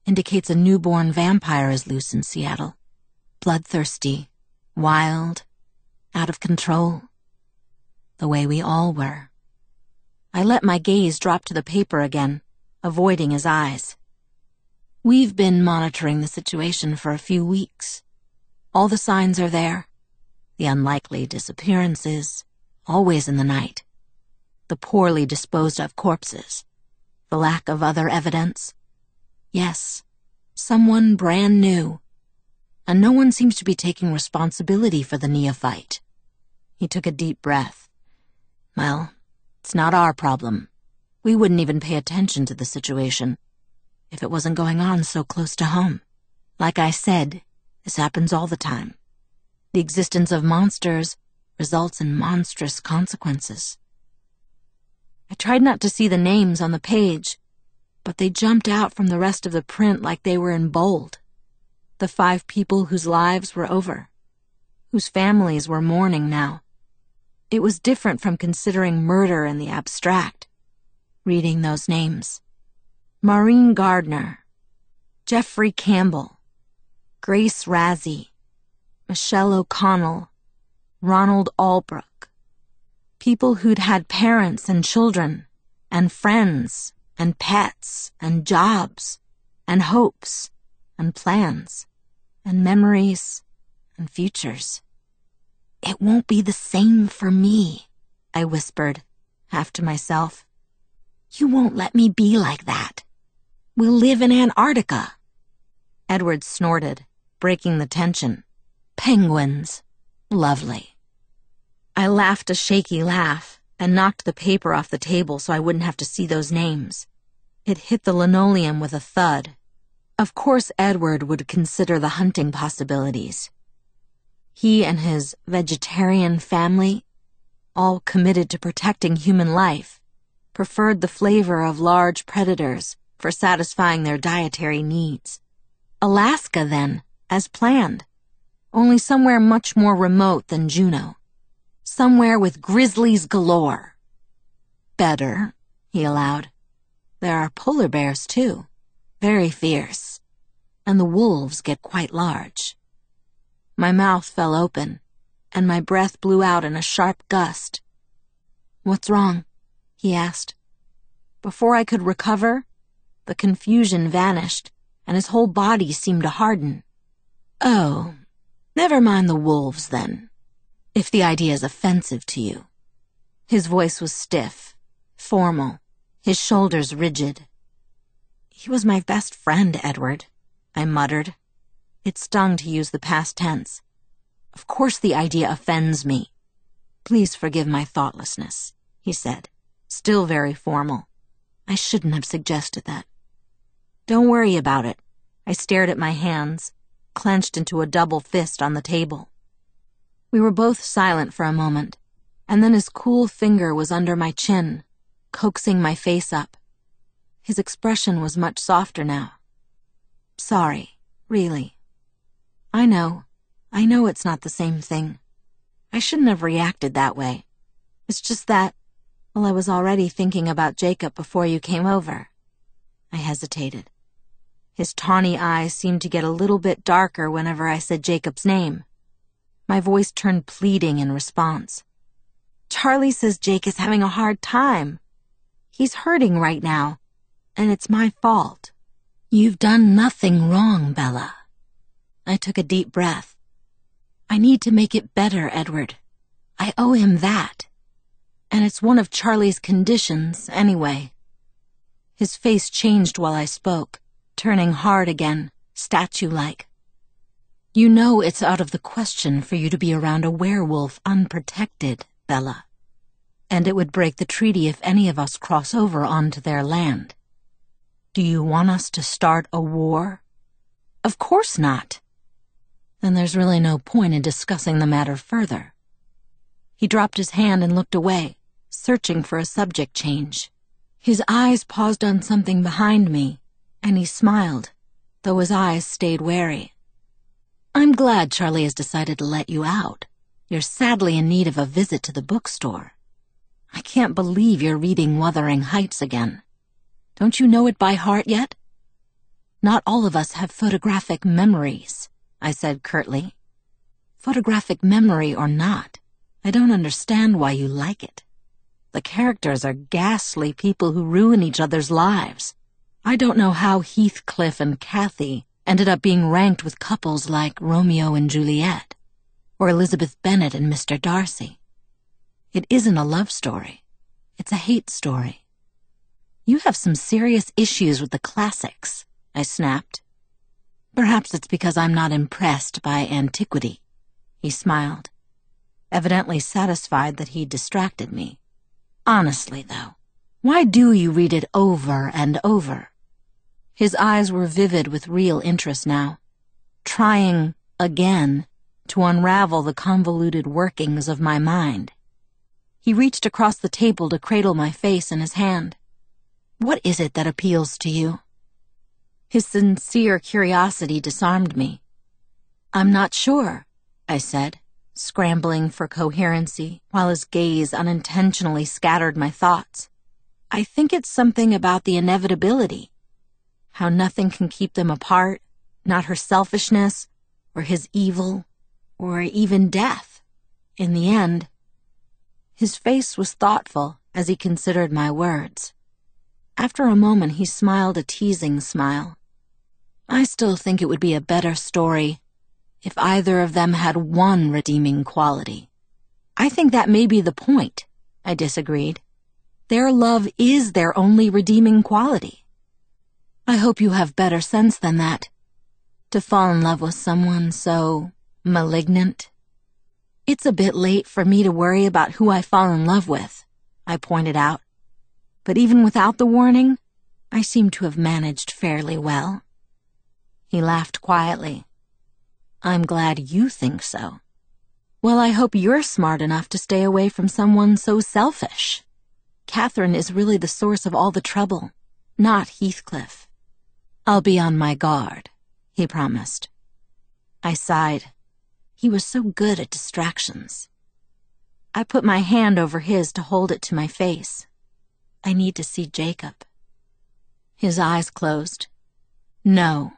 indicates a newborn vampire is loose in Seattle. Bloodthirsty, wild, out of control. The way we all were. I let my gaze drop to the paper again, avoiding his eyes. We've been monitoring the situation for a few weeks. All the signs are there. The unlikely disappearances, always in the night. The poorly disposed of corpses. The lack of other evidence. Yes, someone brand new. And no one seems to be taking responsibility for the neophyte. He took a deep breath. Well, it's not our problem. We wouldn't even pay attention to the situation if it wasn't going on so close to home. Like I said, this happens all the time. The existence of monsters results in monstrous consequences. I tried not to see the names on the page, but they jumped out from the rest of the print like they were in bold. The five people whose lives were over, whose families were mourning now. It was different from considering murder in the abstract, reading those names. Maureen Gardiner, Geoffrey Campbell, Grace Razi, Michelle O'Connell, Ronald Albrook. People who'd had parents and children, and friends, and pets, and jobs, and hopes, and plans, and memories, and futures. It won't be the same for me, I whispered, half to myself. You won't let me be like that. We'll live in Antarctica. Edward snorted breaking the tension. Penguins. Lovely. I laughed a shaky laugh and knocked the paper off the table so I wouldn't have to see those names. It hit the linoleum with a thud. Of course, Edward would consider the hunting possibilities. He and his vegetarian family, all committed to protecting human life, preferred the flavor of large predators for satisfying their dietary needs. Alaska, then, as planned, only somewhere much more remote than Juneau. Somewhere with grizzlies galore. Better, he allowed. There are polar bears, too. Very fierce. And the wolves get quite large. My mouth fell open, and my breath blew out in a sharp gust. What's wrong? he asked. Before I could recover, the confusion vanished, and his whole body seemed to harden. Oh, never mind the wolves then, if the idea is offensive to you. His voice was stiff, formal, his shoulders rigid. He was my best friend, Edward, I muttered. It stung to use the past tense. Of course the idea offends me. Please forgive my thoughtlessness, he said, still very formal. I shouldn't have suggested that. Don't worry about it. I stared at my hands clenched into a double fist on the table. We were both silent for a moment, and then his cool finger was under my chin, coaxing my face up. His expression was much softer now. Sorry, really. I know. I know it's not the same thing. I shouldn't have reacted that way. It's just that, well, I was already thinking about Jacob before you came over. I hesitated. His tawny eyes seemed to get a little bit darker whenever I said Jacob's name. My voice turned pleading in response. Charlie says Jake is having a hard time. He's hurting right now, and it's my fault. You've done nothing wrong, Bella. I took a deep breath. I need to make it better, Edward. I owe him that. And it's one of Charlie's conditions, anyway. His face changed while I spoke, turning hard again, statue-like. You know it's out of the question for you to be around a werewolf unprotected, Bella. And it would break the treaty if any of us cross over onto their land. Do you want us to start a war? Of course not. Then there's really no point in discussing the matter further. He dropped his hand and looked away, searching for a subject change. His eyes paused on something behind me, and he smiled, though his eyes stayed wary. I'm glad Charlie has decided to let you out. You're sadly in need of a visit to the bookstore. I can't believe you're reading Wuthering Heights again. Don't you know it by heart yet? Not all of us have photographic memories, I said curtly. Photographic memory or not, I don't understand why you like it. The characters are ghastly people who ruin each other's lives. I don't know how Heathcliff and Cathy ended up being ranked with couples like Romeo and Juliet, or Elizabeth Bennet and Mr. Darcy. It isn't a love story. It's a hate story. You have some serious issues with the classics, I snapped. Perhaps it's because I'm not impressed by antiquity. He smiled, evidently satisfied that he'd distracted me. Honestly, though, why do you read it over and over? His eyes were vivid with real interest now, trying, again, to unravel the convoluted workings of my mind. He reached across the table to cradle my face in his hand. What is it that appeals to you? His sincere curiosity disarmed me. I'm not sure, I said scrambling for coherency while his gaze unintentionally scattered my thoughts. I think it's something about the inevitability. How nothing can keep them apart, not her selfishness, or his evil, or even death. In the end, his face was thoughtful as he considered my words. After a moment, he smiled a teasing smile. I still think it would be a better story if either of them had one redeeming quality. I think that may be the point, I disagreed. Their love is their only redeeming quality. I hope you have better sense than that. To fall in love with someone so malignant. It's a bit late for me to worry about who I fall in love with, I pointed out. But even without the warning, I seem to have managed fairly well. He laughed quietly. I'm glad you think so. Well, I hope you're smart enough to stay away from someone so selfish. Catherine is really the source of all the trouble, not Heathcliff. I'll be on my guard, he promised. I sighed. He was so good at distractions. I put my hand over his to hold it to my face. I need to see Jacob. His eyes closed. No,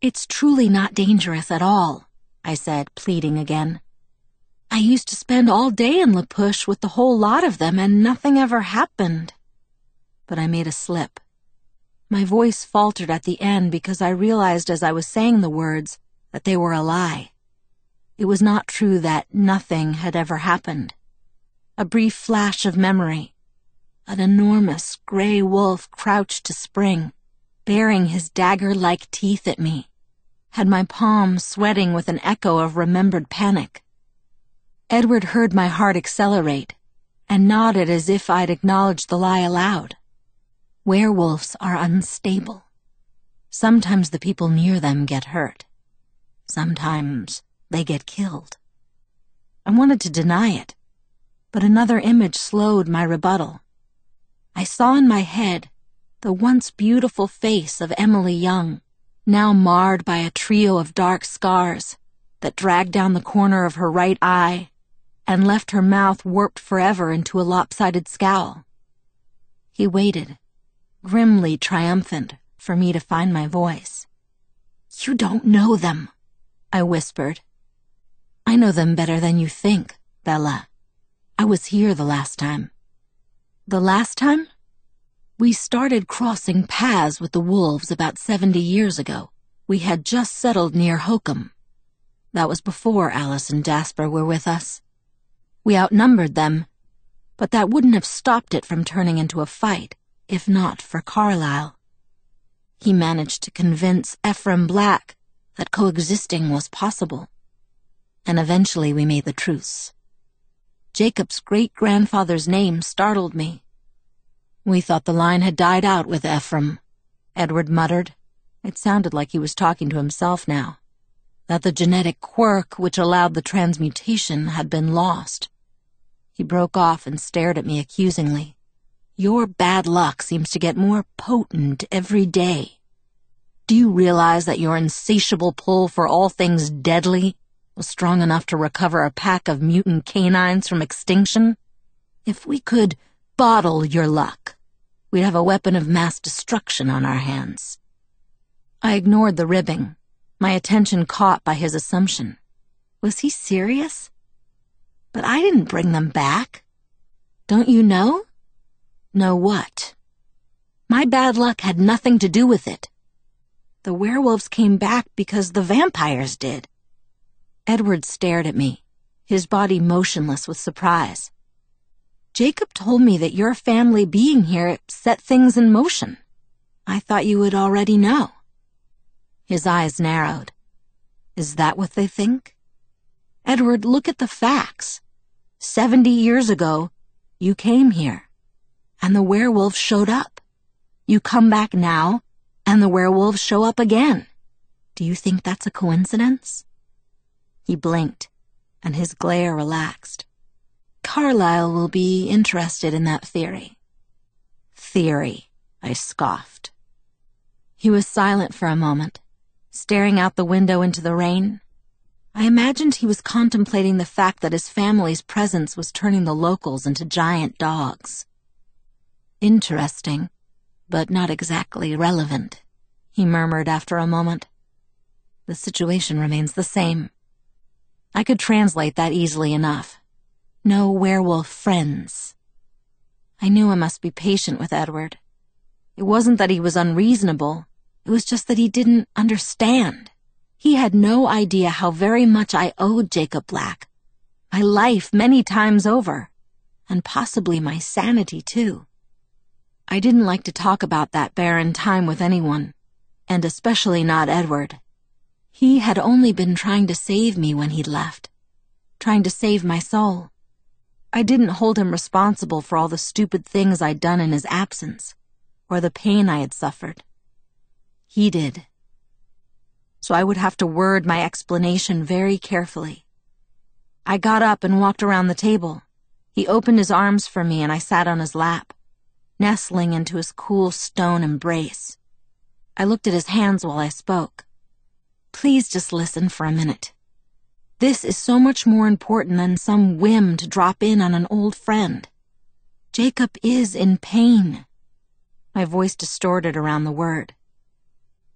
it's truly not dangerous at all, I said, pleading again. I used to spend all day in La Push with the whole lot of them and nothing ever happened. But I made a slip. My voice faltered at the end because I realized as I was saying the words that they were a lie. It was not true that nothing had ever happened. A brief flash of memory. An enormous gray wolf crouched to spring baring his dagger-like teeth at me, had my palm sweating with an echo of remembered panic. Edward heard my heart accelerate and nodded as if I'd acknowledged the lie aloud. Werewolves are unstable. Sometimes the people near them get hurt. Sometimes they get killed. I wanted to deny it, but another image slowed my rebuttal. I saw in my head the once beautiful face of Emily Young, now marred by a trio of dark scars that dragged down the corner of her right eye and left her mouth warped forever into a lopsided scowl. He waited, grimly triumphant, for me to find my voice. You don't know them, I whispered. I know them better than you think, Bella. I was here the last time. The last time? We started crossing paths with the wolves about 70 years ago. We had just settled near Hoquiam. That was before Alice and Jasper were with us. We outnumbered them, but that wouldn't have stopped it from turning into a fight, if not for Carlisle. He managed to convince Ephraim Black that coexisting was possible. And eventually we made the truce. Jacob's great grandfather's name startled me. We thought the line had died out with Ephraim, Edward muttered. It sounded like he was talking to himself now. That the genetic quirk which allowed the transmutation had been lost. He broke off and stared at me accusingly. Your bad luck seems to get more potent every day. Do you realize that your insatiable pull for all things deadly was strong enough to recover a pack of mutant canines from extinction? If we could bottle your luck, we'd have a weapon of mass destruction on our hands. I ignored the ribbing, my attention caught by his assumption. Was he serious? But I didn't bring them back. Don't you know? Know what? My bad luck had nothing to do with it. The werewolves came back because the vampires did. Edward stared at me, his body motionless with surprise. Jacob told me that your family being here set things in motion. I thought you would already know. His eyes narrowed. Is that what they think? Edward, look at the facts. Seventy years ago, you came here, and the werewolves showed up. You come back now, and the werewolves show up again. Do you think that's a coincidence? He blinked, and his glare relaxed. Carlisle will be interested in that theory. Theory, I scoffed. He was silent for a moment, staring out the window into the rain. I imagined he was contemplating the fact that his family's presence was turning the locals into giant dogs. Interesting, but not exactly relevant, he murmured after a moment. The situation remains the same. I could translate that easily enough. No werewolf friends. I knew I must be patient with Edward. It wasn't that he was unreasonable, it was just that he didn't understand. He had no idea how very much I owed Jacob Black. My life many times over. And possibly my sanity, too. I didn't like to talk about that barren time with anyone, and especially not Edward. He had only been trying to save me when he'd left, trying to save my soul. I didn't hold him responsible for all the stupid things I'd done in his absence, or the pain I had suffered. He did. So I would have to word my explanation very carefully. I got up and walked around the table. He opened his arms for me and I sat on his lap, nestling into his cool stone embrace. I looked at his hands while I spoke. Please just listen for a minute. This is so much more important than some whim to drop in on an old friend. Jacob is in pain. My voice distorted around the word.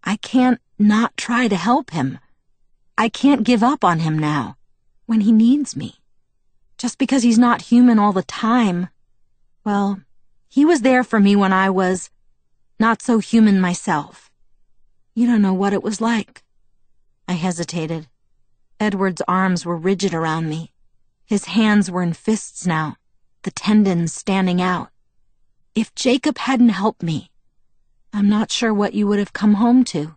I can't not try to help him. I can't give up on him now, when he needs me. Just because he's not human all the time. Well, he was there for me when I was not so human myself. You don't know what it was like. I hesitated. Edward's arms were rigid around me. His hands were in fists now, the tendons standing out. If Jacob hadn't helped me, I'm not sure what you would have come home to.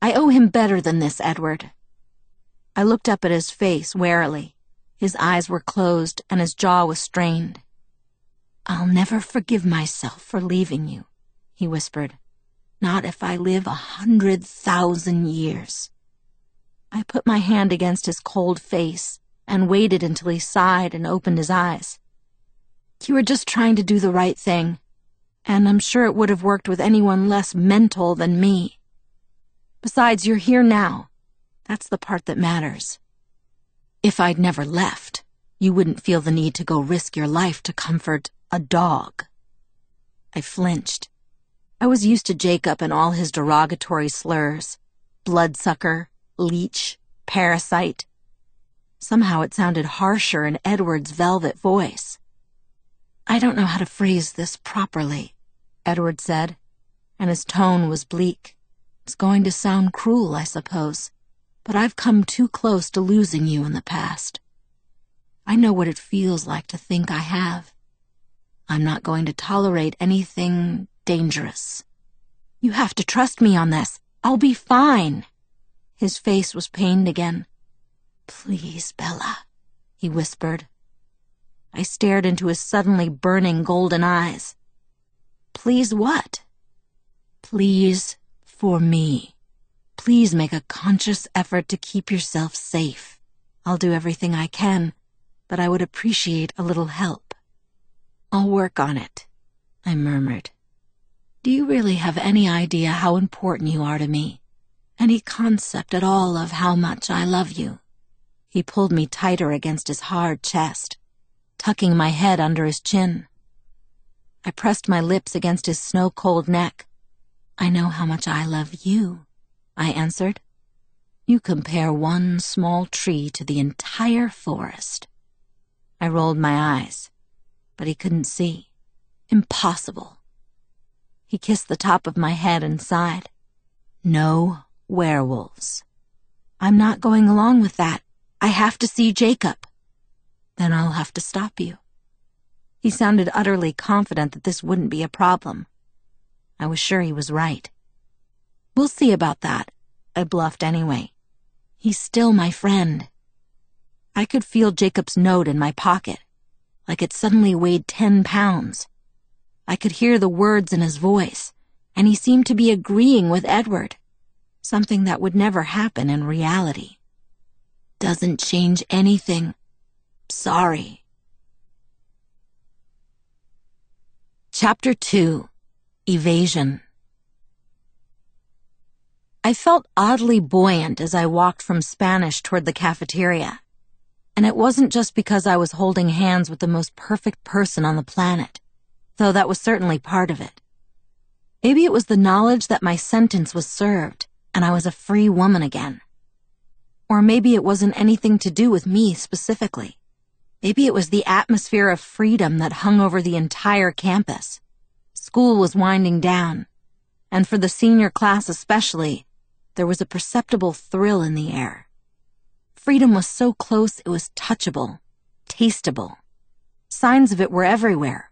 I owe him better than this, Edward. I looked up at his face warily. His eyes were closed and his jaw was strained. I'll never forgive myself for leaving you, he whispered. Not if I live a hundred thousand years. I put my hand against his cold face and waited until he sighed and opened his eyes. You were just trying to do the right thing, and I'm sure it would have worked with anyone less mental than me. Besides, you're here now. That's the part that matters. If I'd never left, you wouldn't feel the need to go risk your life to comfort a dog. I flinched. I was used to Jacob and all his derogatory slurs. Bloodsucker, leech, parasite. Somehow it sounded harsher in Edward's velvet voice. I don't know how to phrase this properly, Edward said, and his tone was bleak. It's going to sound cruel, I suppose, but I've come too close to losing you in the past. I know what it feels like to think I have. I'm not going to tolerate anything dangerous. You have to trust me on this. I'll be fine. His face was pained again. Please, Bella, he whispered. I stared into his suddenly burning golden eyes. Please what? Please for me. Please make a conscious effort to keep yourself safe. I'll do everything I can, but I would appreciate a little help. I'll work on it, I murmured. Do you really have any idea how important you are to me? Any concept at all of how much I love you? He pulled me tighter against his hard chest, tucking my head under his chin. I pressed my lips against his snow-cold neck. I know how much I love you, I answered. You compare one small tree to the entire forest. I rolled my eyes but he couldn't see. Impossible. He kissed the top of my head and sighed. No werewolves. I'm not going along with that. I have to see Jacob. Then I'll have to stop you. He sounded utterly confident that this wouldn't be a problem. I was sure he was right. We'll see about that. I bluffed anyway. He's still my friend. I could feel Jacob's note in my pocket like it suddenly weighed ten pounds. I could hear the words in his voice, and he seemed to be agreeing with Edward, something that would never happen in reality. Doesn't change anything. Sorry. Chapter 2 Evasion I felt oddly buoyant as I walked from Spanish toward the cafeteria. And it wasn't just because I was holding hands with the most perfect person on the planet, though that was certainly part of it. Maybe it was the knowledge that my sentence was served and I was a free woman again. Or maybe it wasn't anything to do with me specifically. Maybe it was the atmosphere of freedom that hung over the entire campus. School was winding down, and for the senior class especially, there was a perceptible thrill in the air. Freedom was so close it was touchable, tasteable. Signs of it were everywhere.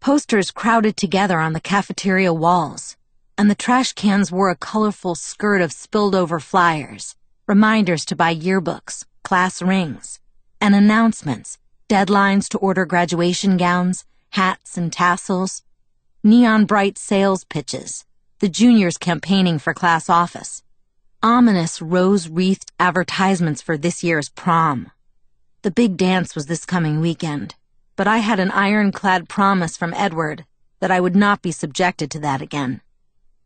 Posters crowded together on the cafeteria walls, and the trash cans wore a colorful skirt of spilled over flyers, reminders to buy yearbooks, class rings, and announcements, deadlines to order graduation gowns, hats, and tassels, neon bright sales pitches, the juniors campaigning for class office, ominous rose-wreathed advertisements for this year's prom. The big dance was this coming weekend, but I had an ironclad promise from Edward that I would not be subjected to that again.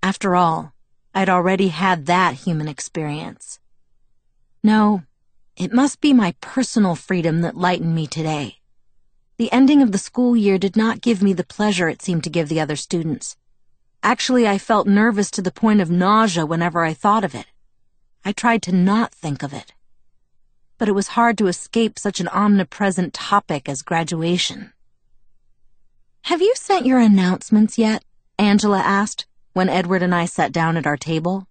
After all, I'd already had that human experience. No, it must be my personal freedom that lightened me today. The ending of the school year did not give me the pleasure it seemed to give the other students. Actually, I felt nervous to the point of nausea whenever I thought of it. I tried to not think of it. But it was hard to escape such an omnipresent topic as graduation. Have you sent your announcements yet? Angela asked when Edward and I sat down at our table.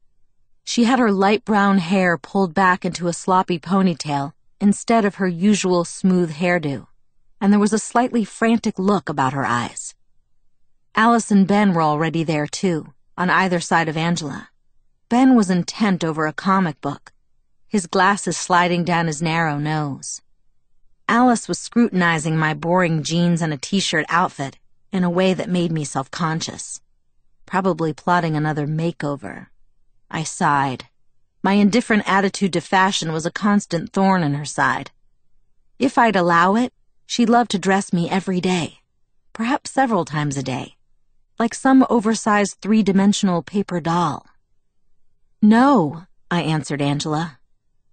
She had her light brown hair pulled back into a sloppy ponytail instead of her usual smooth hairdo, and there was a slightly frantic look about her eyes. Alice and Ben were already there too, on either side of Angela. Ben was intent over a comic book, his glasses sliding down his narrow nose. Alice was scrutinizing my boring jeans and a t-shirt outfit in a way that made me self-conscious. Probably plotting another makeover. I sighed. My indifferent attitude to fashion was a constant thorn in her side. If I'd allow it, she'd love to dress me every day, perhaps several times a day, like some oversized three-dimensional paper doll. No, I answered Angela.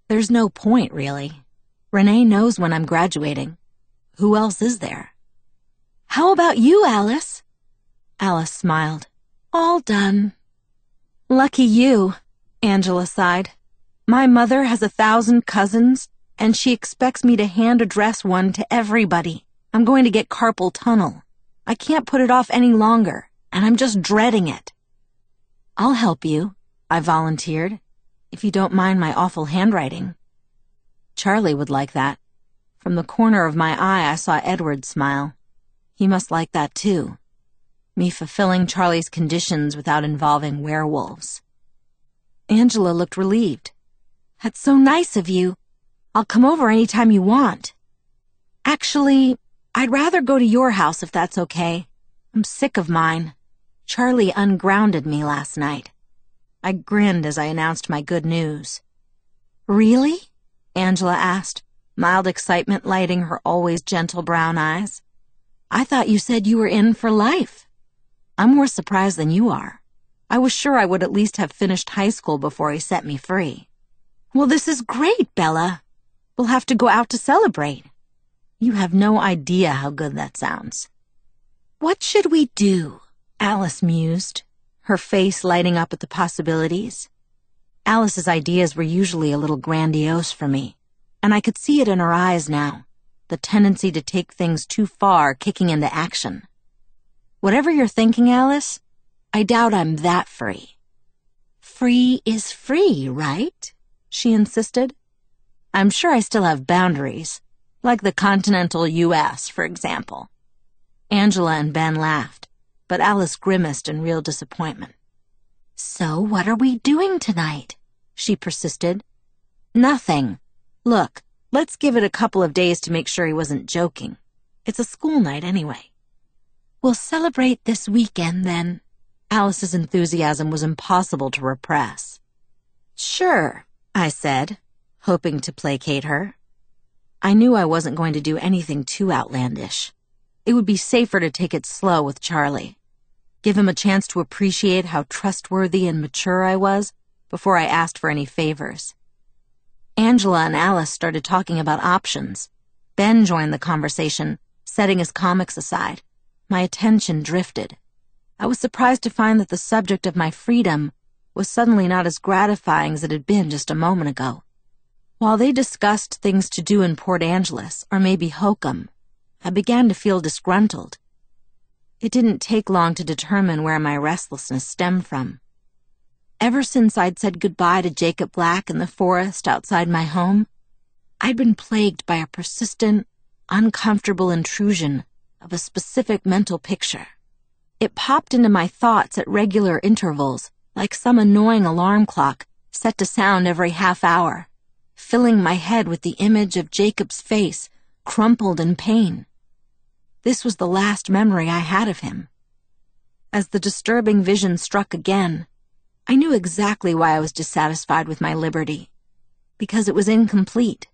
There's no point, really. Renee knows when I'm graduating. Who else is there? How about you, Alice? Alice smiled. All done. Lucky you, Angela sighed. My mother has a thousand cousins, and she expects me to hand address one to everybody. I'm going to get carpal tunnel. I can't put it off any longer, and I'm just dreading it. I'll help you, I volunteered, if you don't mind my awful handwriting. Charlie would like that. From the corner of my eye, I saw Edward smile. He must like that too. Me fulfilling Charlie's conditions without involving werewolves. Angela looked relieved. That's so nice of you. I'll come over any time you want. Actually, I'd rather go to your house if that's okay. I'm sick of mine. Charlie ungrounded me last night. I grinned as I announced my good news. Really? Angela asked, mild excitement lighting her always gentle brown eyes. I thought you said you were in for life. I'm more surprised than you are. I was sure I would at least have finished high school before he set me free. Well, this is great, Bella. We'll have to go out to celebrate. You have no idea how good that sounds. What should we do? Alice mused, her face lighting up at the possibilities. Alice's ideas were usually a little grandiose for me, and I could see it in her eyes now, the tendency to take things too far kicking into action. Whatever you're thinking, Alice, I doubt I'm that free. Free is free, right? She insisted. I'm sure I still have boundaries, like the continental U.S., for example. Angela and Ben laughed, but Alice grimaced in real disappointment. So what are we doing tonight? She persisted. Nothing. Look, let's give it a couple of days to make sure he wasn't joking. It's a school night anyway. We'll celebrate this weekend then. Alice's enthusiasm was impossible to repress. Sure, I said, hoping to placate her. I knew I wasn't going to do anything too outlandish. It would be safer to take it slow with Charlie. Give him a chance to appreciate how trustworthy and mature I was before I asked for any favors. Angela and Alice started talking about options. Ben joined the conversation, setting his comics aside. My attention drifted. I was surprised to find that the subject of my freedom was suddenly not as gratifying as it had been just a moment ago. While they discussed things to do in Port Angeles, or maybe Hoquiam, I began to feel disgruntled. It didn't take long to determine where my restlessness stemmed from. Ever since I'd said goodbye to Jacob Black in the forest outside my home, I'd been plagued by a persistent, uncomfortable intrusion of a specific mental picture. It popped into my thoughts at regular intervals, like some annoying alarm clock set to sound every half hour, filling my head with the image of Jacob's face crumpled in pain. This was the last memory I had of him. As the disturbing vision struck again, I knew exactly why I was dissatisfied with my liberty. Because it was incomplete.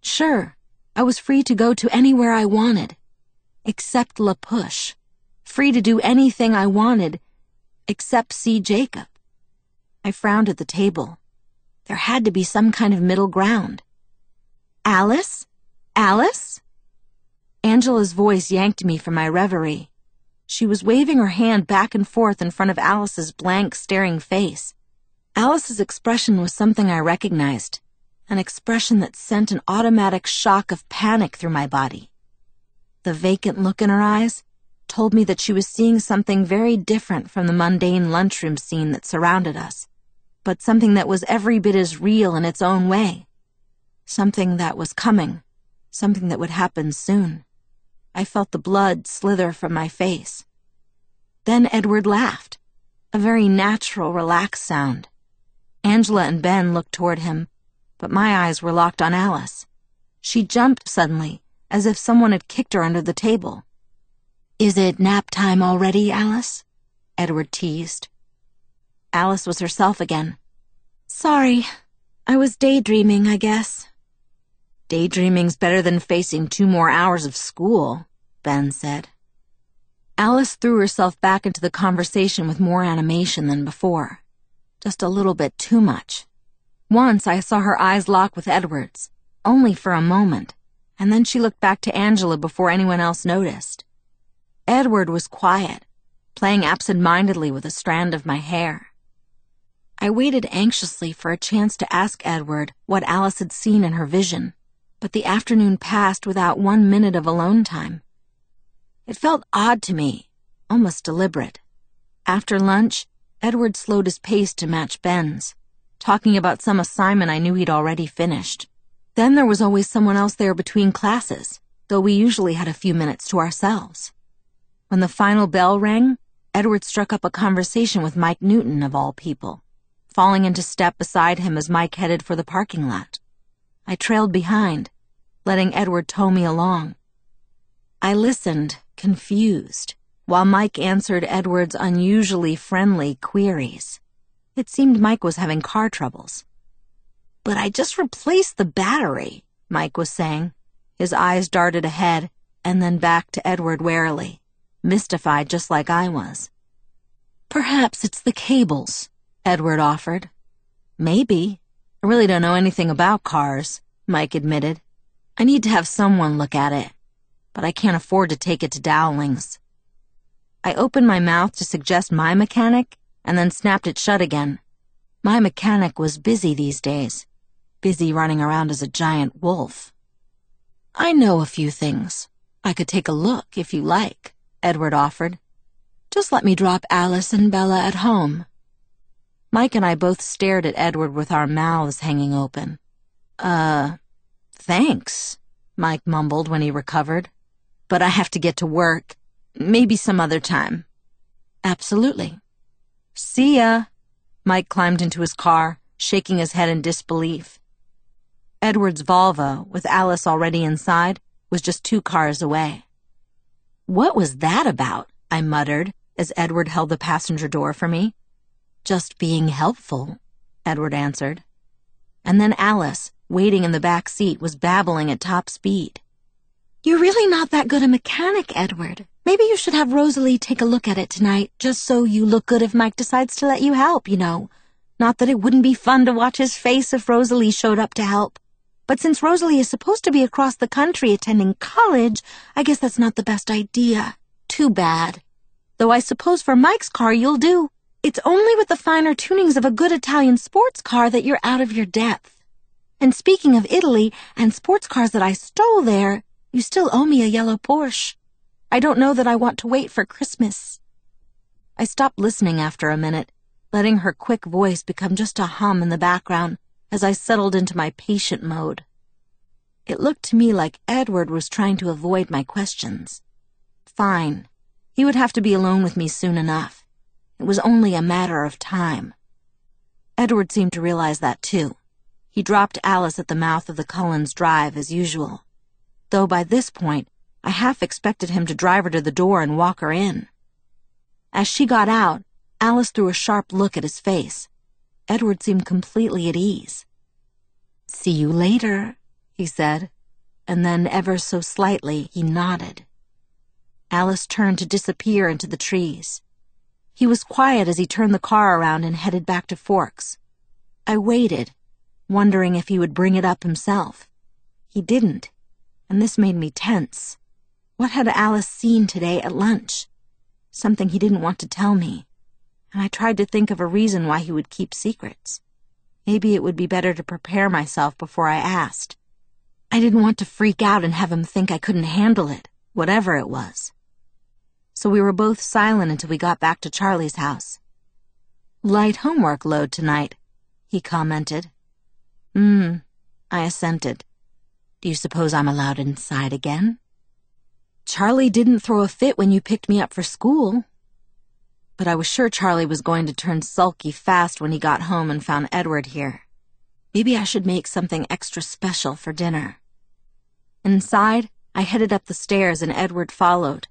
Sure, I was free to go to anywhere I wanted, except La Push, free to do anything I wanted, except see Jacob. I frowned at the table. There had to be some kind of middle ground. Alice? Alice? Angela's voice yanked me from my reverie. She was waving her hand back and forth in front of Alice's blank, staring face. Alice's expression was something I recognized, an expression that sent an automatic shock of panic through my body. The vacant look in her eyes told me that she was seeing something very different from the mundane lunchroom scene that surrounded us, but something that was every bit as real in its own way. Something that was coming something that would happen soon. I felt the blood slither from my face. Then Edward laughed, a very natural, relaxed sound. Angela and Ben looked toward him, but my eyes were locked on Alice. She jumped suddenly, as if someone had kicked her under the table. Is it nap time already, Alice? Edward teased. Alice was herself again. Sorry, I was daydreaming, I guess. Daydreaming's better than facing two more hours of school, Ben said. Alice threw herself back into the conversation with more animation than before. Just a little bit too much. Once I saw her eyes lock with Edward's, only for a moment, and then she looked back to Angela before anyone else noticed. Edward was quiet, playing absent-mindedly with a strand of my hair. I waited anxiously for a chance to ask Edward what Alice had seen in her vision but the afternoon passed without one minute of alone time. It felt odd to me, almost deliberate. After lunch, Edward slowed his pace to match Ben's, talking about some assignment I knew he'd already finished. Then there was always someone else there between classes, though we usually had a few minutes to ourselves. When the final bell rang, Edward struck up a conversation with Mike Newton, of all people, falling into step beside him as Mike headed for the parking lot. I trailed behind, letting Edward tow me along. I listened, confused, while Mike answered Edward's unusually friendly queries. It seemed Mike was having car troubles. But I just replaced the battery, Mike was saying. His eyes darted ahead and then back to Edward warily, mystified just like I was. Perhaps it's the cables, Edward offered. Maybe. I really don't know anything about cars, Mike admitted. I need to have someone look at it, but I can't afford to take it to Dowling's. I opened my mouth to suggest my mechanic and then snapped it shut again. My mechanic was busy these days, busy running around as a giant wolf. I know a few things. I could take a look if you like, Edward offered. Just let me drop Alice and Bella at home. Mike and I both stared at Edward with our mouths hanging open. Uh, thanks, Mike mumbled when he recovered. But I have to get to work. Maybe some other time. Absolutely. See ya. Mike climbed into his car, shaking his head in disbelief. Edward's Volvo, with Alice already inside, was just two cars away. What was that about? I muttered as Edward held the passenger door for me. Just being helpful, Edward answered. And then Alice, waiting in the back seat, was babbling at top speed. You're really not that good a mechanic, Edward. Maybe you should have Rosalie take a look at it tonight, just so you look good if Mike decides to let you help, you know. Not that it wouldn't be fun to watch his face if Rosalie showed up to help. But since Rosalie is supposed to be across the country attending college, I guess that's not the best idea. Too bad. Though I suppose for Mike's car you'll do. It's only with the finer tunings of a good Italian sports car that you're out of your depth. And speaking of Italy and sports cars that I stole there, you still owe me a yellow Porsche. I don't know that I want to wait for Christmas. I stopped listening after a minute, letting her quick voice become just a hum in the background as I settled into my patient mode. It looked to me like Edward was trying to avoid my questions. Fine. He would have to be alone with me soon enough. It was only a matter of time. Edward seemed to realize that too. He dropped Alice at the mouth of the Cullens Drive as usual. Though by this point, I half expected him to drive her to the door and walk her in. As she got out, Alice threw a sharp look at his face. Edward seemed completely at ease. See you later, he said, and then ever so slightly he nodded. Alice turned to disappear into the trees. He was quiet as he turned the car around and headed back to Forks. I waited, wondering if he would bring it up himself. He didn't, and this made me tense. What had Alice seen today at lunch? Something he didn't want to tell me and I tried to think of a reason why he would keep secrets. Maybe it would be better to prepare myself before I asked. I didn't want to freak out and have him think I couldn't handle it, whatever it was. So we were both silent until we got back to Charlie's house. Light homework load tonight, he commented. Hmm, I assented. Do you suppose I'm allowed inside again? Charlie didn't throw a fit when you picked me up for school, but I was sure Charlie was going to turn sulky fast when he got home and found Edward here. Maybe I should make something extra special for dinner. Inside, I headed up the stairs and Edward followed.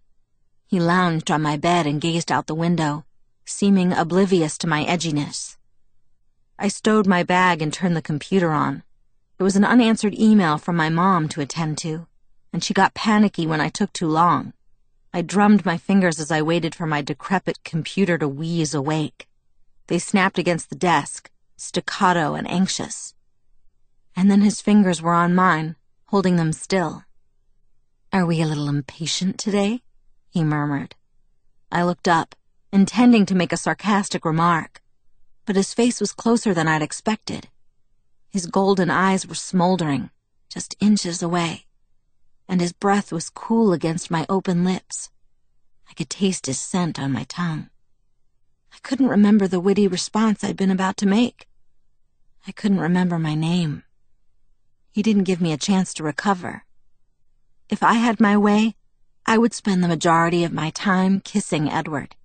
He lounged on my bed and gazed out the window, seeming oblivious to my edginess. I stowed my bag and turned the computer on. There was an unanswered email from my mom to attend to, and she got panicky when I took too long. I drummed my fingers as I waited for my decrepit computer to wheeze awake. They snapped against the desk, staccato and anxious. And then his fingers were on mine, holding them still. Are we a little impatient today? he murmured. I looked up, intending to make a sarcastic remark, but his face was closer than I'd expected. His golden eyes were smoldering, just inches away and his breath was cool against my open lips. I could taste his scent on my tongue. I couldn't remember the witty response I'd been about to make. I couldn't remember my name. He didn't give me a chance to recover. If I had my way, I would spend the majority of my time kissing Edward.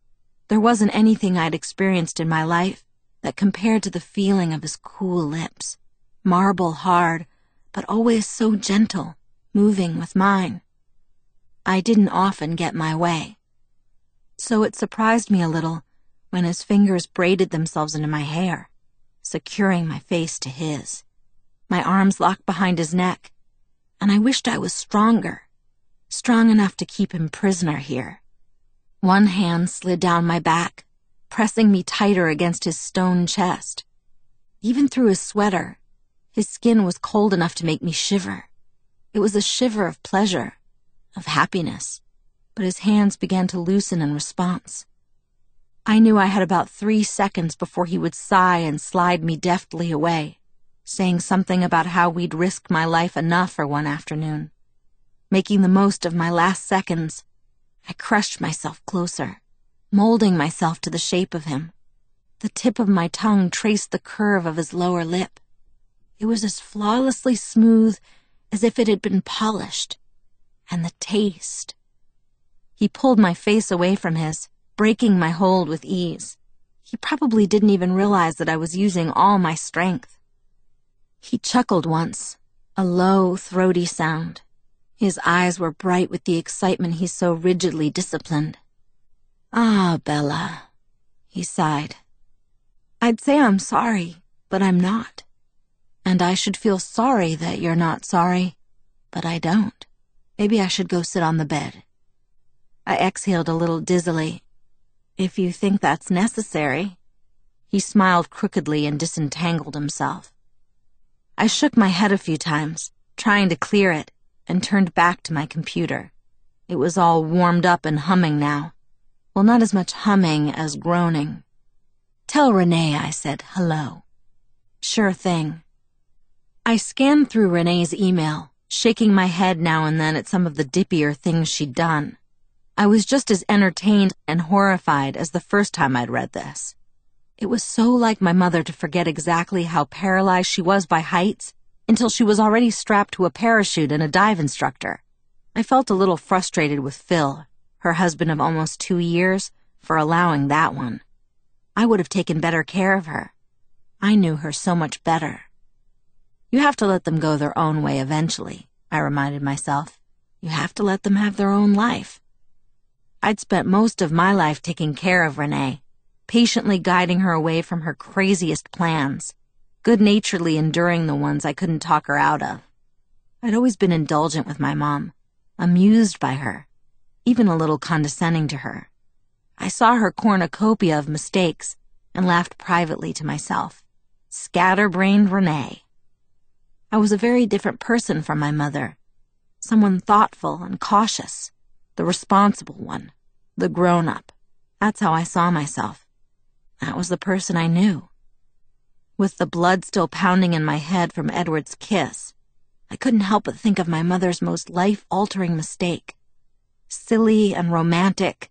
There wasn't anything I'd experienced in my life that compared to the feeling of his cool lips, marble hard, but always so gentle, moving with mine. I didn't often get my way. So it surprised me a little when his fingers braided themselves into my hair, securing my face to his. My arms locked behind his neck, and I wished I was stronger, strong enough to keep him prisoner here. One hand slid down my back, pressing me tighter against his stone chest. Even through his sweater, his skin was cold enough to make me shiver. It was a shiver of pleasure, of happiness, but his hands began to loosen in response. I knew I had about three seconds before he would sigh and slide me deftly away, saying something about how we'd risked my life enough for one afternoon. Making the most of my last seconds, I crushed myself closer, molding myself to the shape of him. The tip of my tongue traced the curve of his lower lip. It was as flawlessly smooth as if it had been polished. And the taste. He pulled my face away from his, breaking my hold with ease. He probably didn't even realize that I was using all my strength. He chuckled once, a low, throaty sound. His eyes were bright with the excitement he so rigidly disciplined. Ah, Bella, he sighed. I'd say I'm sorry, but I'm not. And I should feel sorry that you're not sorry, but I don't. Maybe I should go sit on the bed. I exhaled a little dizzily. If you think that's necessary. He smiled crookedly and disentangled himself. I shook my head a few times, trying to clear it and turned back to my computer. It was all warmed up and humming now. Well, not as much humming as groaning. Tell Renee I said hello. Sure thing. I scanned through Renee's email, shaking my head now and then at some of the dippier things she'd done. I was just as entertained and horrified as the first time I'd read this. It was so like my mother to forget exactly how paralyzed she was by heights until she was already strapped to a parachute and a dive instructor. I felt a little frustrated with Phil, her husband of almost two years, for allowing that one. I would have taken better care of her. I knew her so much better. You have to let them go their own way eventually, I reminded myself. You have to let them have their own life. I'd spent most of my life taking care of Renee, patiently guiding her away from her craziest plans good-naturedly enduring the ones I couldn't talk her out of. I'd always been indulgent with my mom, amused by her, even a little condescending to her. I saw her cornucopia of mistakes and laughed privately to myself. Scatterbrained Renee. I was a very different person from my mother. Someone thoughtful and cautious. The responsible one. The grown-up. That's how I saw myself. That was the person I knew with the blood still pounding in my head from Edward's kiss. I couldn't help but think of my mother's most life-altering mistake. Silly and romantic,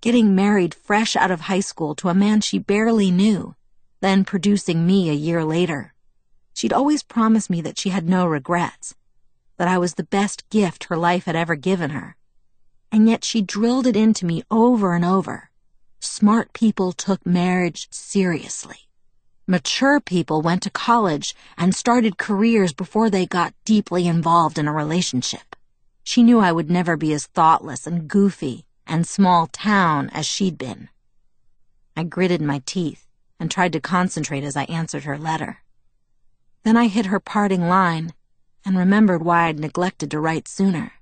getting married fresh out of high school to a man she barely knew, then producing me a year later. She'd always promised me that she had no regrets, that I was the best gift her life had ever given her. And yet she drilled it into me over and over. Smart people took marriage seriously. Mature people went to college and started careers before they got deeply involved in a relationship. She knew I would never be as thoughtless and goofy and small town as she'd been. I gritted my teeth and tried to concentrate as I answered her letter. Then I hit her parting line and remembered why I'd neglected to write sooner.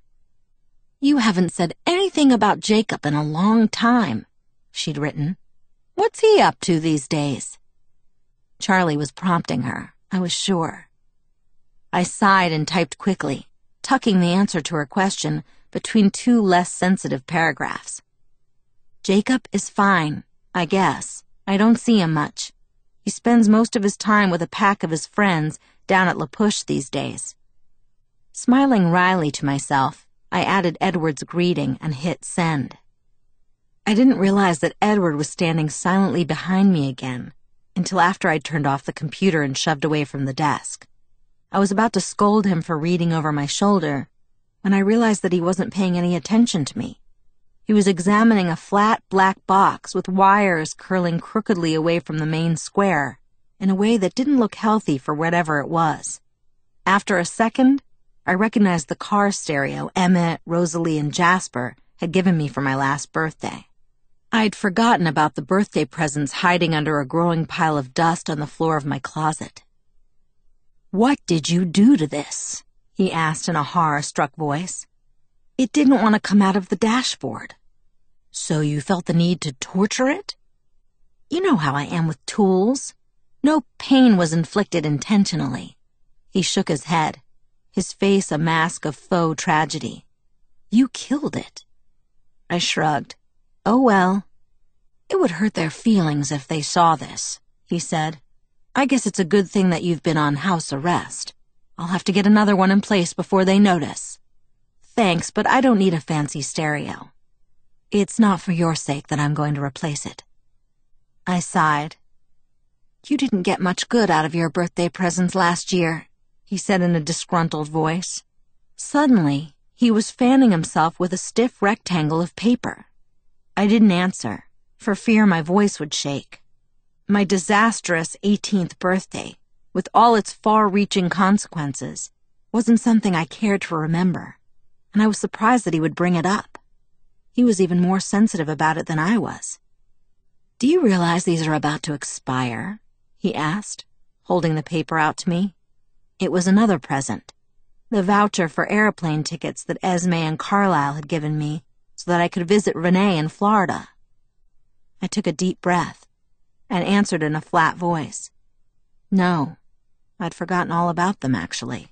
You haven't said anything about Jacob in a long time, she'd written. What's he up to these days? Charlie was prompting her, I was sure. I sighed and typed quickly, tucking the answer to her question between two less sensitive paragraphs. Jacob is fine, I guess. I don't see him much. He spends most of his time with a pack of his friends down at La Push these days. Smiling wryly to myself, I added Edward's greeting and hit send. I didn't realize that Edward was standing silently behind me again until after I'd turned off the computer and shoved away from the desk. I was about to scold him for reading over my shoulder when I realized that he wasn't paying any attention to me. He was examining a flat black box with wires curling crookedly away from the main square in a way that didn't look healthy for whatever it was. After a second, I recognized the car stereo Emmett, Rosalie, and Jasper had given me for my last birthday. I'd forgotten about the birthday presents hiding under a growing pile of dust on the floor of my closet. What did you do to this? he asked in a horror-struck voice. It didn't want to come out of the dashboard. So you felt the need to torture it? You know how I am with tools. No pain was inflicted intentionally. He shook his head his face a mask of faux tragedy. You killed it. I shrugged. Oh well. It would hurt their feelings if they saw this, he said. I guess it's a good thing that you've been on house arrest. I'll have to get another one in place before they notice. Thanks, but I don't need a fancy stereo. It's not for your sake that I'm going to replace it. I sighed. You didn't get much good out of your birthday presents last year, he said in a disgruntled voice. Suddenly, he was fanning himself with a stiff rectangle of paper. I didn't answer, for fear my voice would shake. My disastrous 18th birthday, with all its far-reaching consequences, wasn't something I cared to remember, and I was surprised that he would bring it up. He was even more sensitive about it than I was. Do you realize these are about to expire? he asked, holding the paper out to me. It was another present. The voucher for airplane tickets that Esme and Carlisle had given me so that I could visit Renee in Florida. I took a deep breath and answered in a flat voice. No, I'd forgotten all about them, actually.